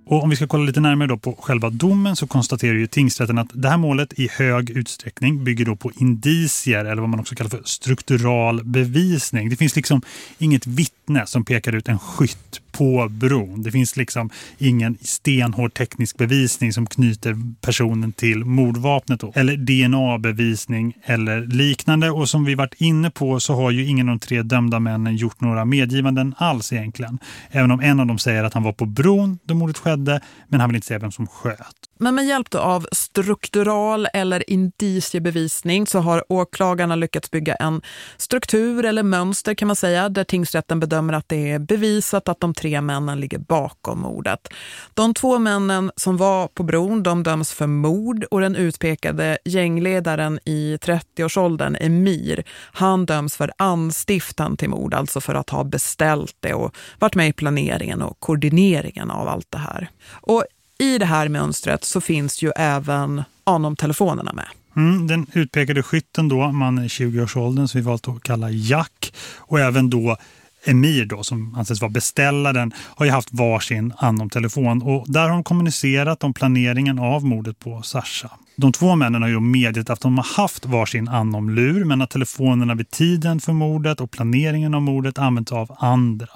Och om vi ska kolla lite närmare då på själva domen så konstaterar ju tingsrätten att det här målet i hög utsträckning bygger då på indicier eller vad man också kallar för struktural bevisning. Det finns liksom inget vittne som pekar ut en skytt på bron. Det finns liksom ingen stenhård teknisk bevisning som knyter personen till mordvapnet då. eller DNA-bevisning eller liknande. Och som vi varit inne på så har ju ingen av de tre dömda männen gjort några medgivanden alls egentligen. Även om en av dem säger att han var på bron då mordet skedde men han vill inte säga vem som sköt. Men med hjälp av struktural eller indiciebevisning så har åklagarna lyckats bygga en struktur eller mönster kan man säga där tingsrätten bedömer att det är bevisat att de tre männen ligger bakom mordet. De två männen som var på bron de döms för mord och den utpekade gängledaren i 30-årsåldern Emir han döms för anstiftan till mord, alltså för att ha beställt det och varit med i planeringen och koordineringen av allt det här. Och i det här mönstret så finns ju även Anom-telefonerna med. Mm, den utpekade skytten då, man i 20-årsåldern som vi valt att kalla Jack och även då Emir då, som anses vara beställaren, har ju haft varsin Anom-telefon och där har de kommunicerat om planeringen av mordet på Sasha. De två männen har ju medgett att de har haft varsin Anom-lur men att telefonerna vid tiden för mordet och planeringen av mordet används av andra.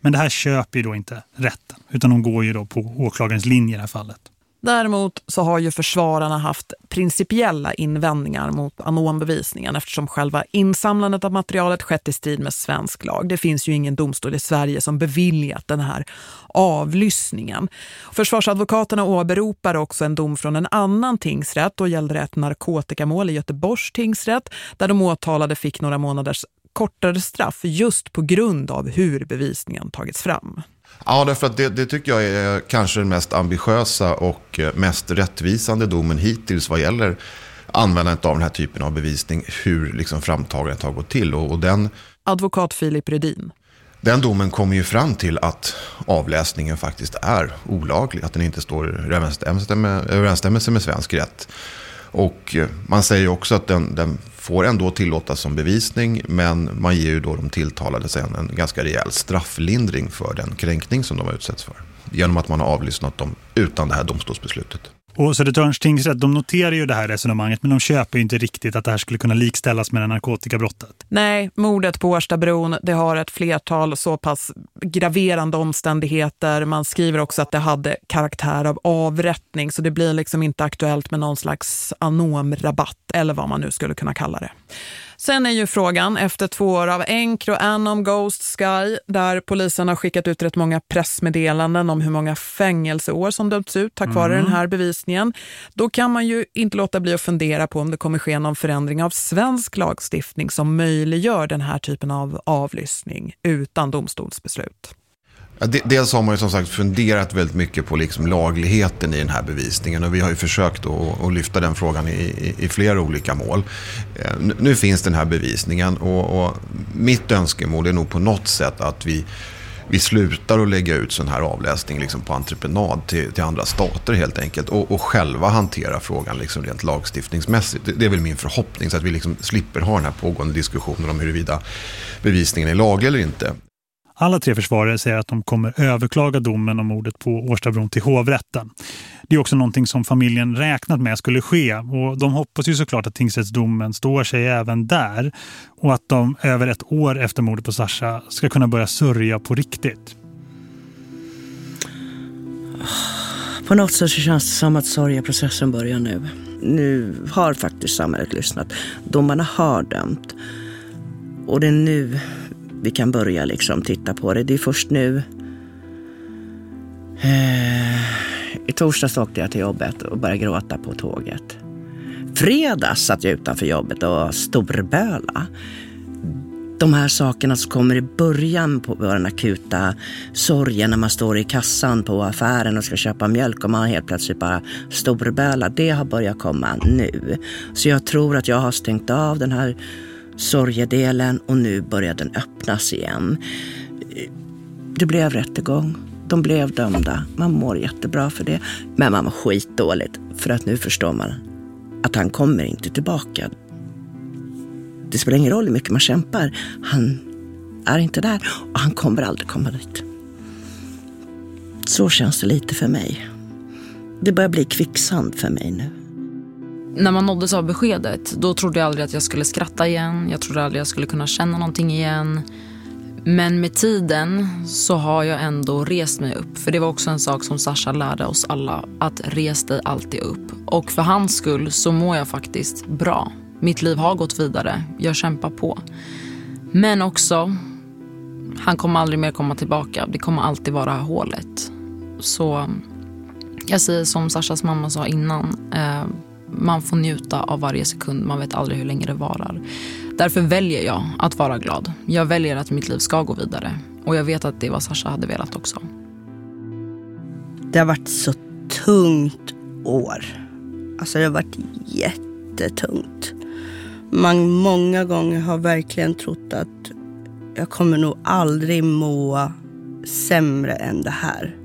Men det här köper ju då inte rätten utan de går ju då på åklagarens linje i det här fallet. Däremot så har ju försvararna haft principiella invändningar mot anombevisningen eftersom själva insamlandet av materialet skett i strid med svensk lag. Det finns ju ingen domstol i Sverige som beviljat den här avlyssningen. Försvarsadvokaterna åberopar också en dom från en annan tingsrätt och gällde ett narkotikamål i Göteborgs tingsrätt där de åtalade fick några månaders kortare straff just på grund av hur bevisningen tagits fram. Ja, därför att det, det, tycker jag är kanske den mest ambitiösa och eh, mest rättvisande domen hittills vad gäller användandet av den här typen av bevisning, hur liksom framtagandet har gått till. Och, och den, Advokat Filip Rydin. Den domen kommer ju fram till att avläsningen faktiskt är olaglig, att den inte står i överensstämmelse med svensk rätt. Och eh, man säger också att den, den får ändå tillåtas som bevisning men man ger ju då de tilltalade sen en ganska rejäl strafflindring för den kränkning som de har utsatts för. Genom att man har avlyssnat dem utan det här domstolsbeslutet. Och Södertörns tingsrätt, de noterar ju det här resonemanget men de köper ju inte riktigt att det här skulle kunna likställas med det narkotikabrottet. Nej, mordet på Årstabron, det har ett flertal så pass graverande omständigheter. Man skriver också att det hade karaktär av avrättning så det blir liksom inte aktuellt med någon slags anomrabatt eller vad man nu skulle kunna kalla det. Sen är ju frågan, efter två år av Encro Anom Ghost Sky, där polisen har skickat ut rätt många pressmeddelanden om hur många fängelseår som dömts ut tack vare mm. den här bevisningen, då kan man ju inte låta bli att fundera på om det kommer ske någon förändring av svensk lagstiftning som möjliggör den här typen av avlyssning utan domstolsbeslut. Ja, dels har man ju som sagt funderat väldigt mycket på liksom lagligheten i den här bevisningen och vi har ju försökt att, att lyfta den frågan i, i, i, flera olika mål. Eh, nu finns den här bevisningen och, och, mitt önskemål är nog på något sätt att vi, vi slutar att lägga ut sån här avläsning liksom på entreprenad till, till andra stater helt enkelt och, och själva hantera frågan liksom rent lagstiftningsmässigt. Det, det, är väl min förhoppning så att vi liksom slipper ha den här pågående diskussionen om huruvida bevisningen är laglig eller inte. Alla tre försvarare säger att de kommer överklaga domen om mordet på Årstabron till hovrätten. Det är också någonting som familjen räknat med skulle ske och de hoppas ju såklart att tingsrättsdomen står sig även där och att de över ett år efter mordet på Sasha ska kunna börja sörja på riktigt. På något sätt så känns det som att sorgeprocessen börjar nu. Nu har faktiskt samhället lyssnat. Domarna har dömt. Och det är nu vi kan börja liksom titta på det. Det är först nu. Eh, I torsdags åkte jag till jobbet och började gråta på tåget. Fredags satt jag utanför jobbet och storböla. De här sakerna som kommer i början på den akuta sorgen när man står i kassan på affären och ska köpa mjölk och man helt plötsligt bara storbölar. Det har börjat komma nu. Så jag tror att jag har stängt av den här sorgedelen och nu börjar den öppnas igen. Det blev rättegång. De blev dömda. Man mår jättebra för det. Men man mår skitdåligt för att nu förstår man att han kommer inte tillbaka. Det spelar ingen roll hur mycket man kämpar. Han är inte där och han kommer aldrig komma dit. Så känns det lite för mig. Det börjar bli kvicksand för mig nu när man nåddes av beskedet, då trodde jag aldrig att jag skulle skratta igen. Jag trodde aldrig jag skulle kunna känna någonting igen. Men med tiden så har jag ändå rest mig upp. För det var också en sak som Sasha lärde oss alla. Att res dig alltid upp. Och för hans skull så mår jag faktiskt bra. Mitt liv har gått vidare. Jag kämpar på. Men också, han kommer aldrig mer komma tillbaka. Det kommer alltid vara hålet. Så jag säger som Sashas mamma sa innan. Eh, man får njuta av varje sekund, man vet aldrig hur länge det varar. Därför väljer jag att vara glad. Jag väljer att mitt liv ska gå vidare. Och jag vet att det var Sasha hade velat också. Det har varit så tungt år. Alltså det har varit jättetungt. Man många gånger har verkligen trott att jag kommer nog aldrig må sämre än det här.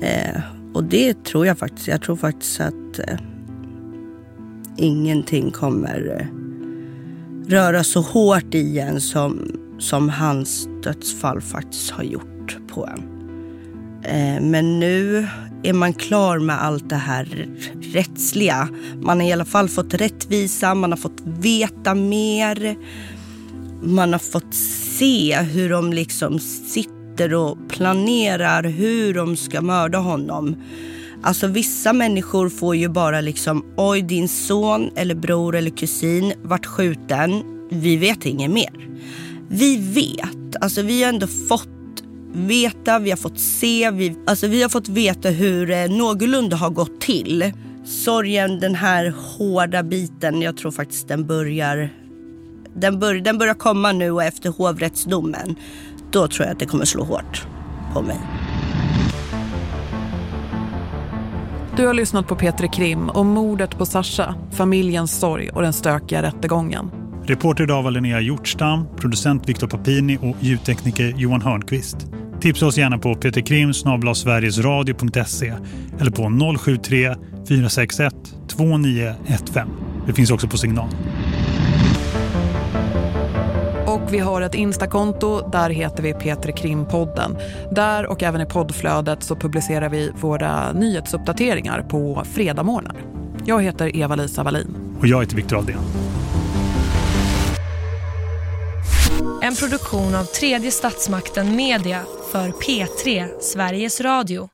Eh, och det tror jag faktiskt. Jag tror faktiskt att eh, ingenting kommer eh, röra så hårt igen som, som hans dödsfall faktiskt har gjort på en. Eh, men nu är man klar med allt det här rättsliga. Man har i alla fall fått rättvisa, man har fått veta mer. Man har fått se hur de liksom sitter och planerar hur de ska mörda honom. Alltså vissa människor får ju bara liksom, oj din son eller bror eller kusin vart skjuten. Vi vet inget mer. Vi vet, alltså vi har ändå fått veta, vi har fått se, vi, alltså vi har fått veta hur det någorlunda har gått till. Sorgen, den här hårda biten, jag tror faktiskt den börjar, den, bör, den börjar komma nu och efter hovrättsdomen, då tror jag att det kommer slå hårt på mig. Du har lyssnat på Peter Krim om mordet på Sasha, familjens sorg och den stökiga rättegången. Reporter idag var Linnea Hjortstam, producent Viktor Papini och ljudtekniker Johan Hörnqvist. Tipsa oss gärna på peterkrim.sverigesradio.se eller på 073 461 2915. Det finns också på signal. Vi har ett Instakonto, där heter vi Peter Krimpodden. Där och även i poddflödet så publicerar vi våra nyhetsuppdateringar på fredagmorgnar. Jag heter Eva-Lisa Wallin. Och jag heter Viktor Aldén. En produktion av tredje statsmakten Media för P3 Sveriges Radio.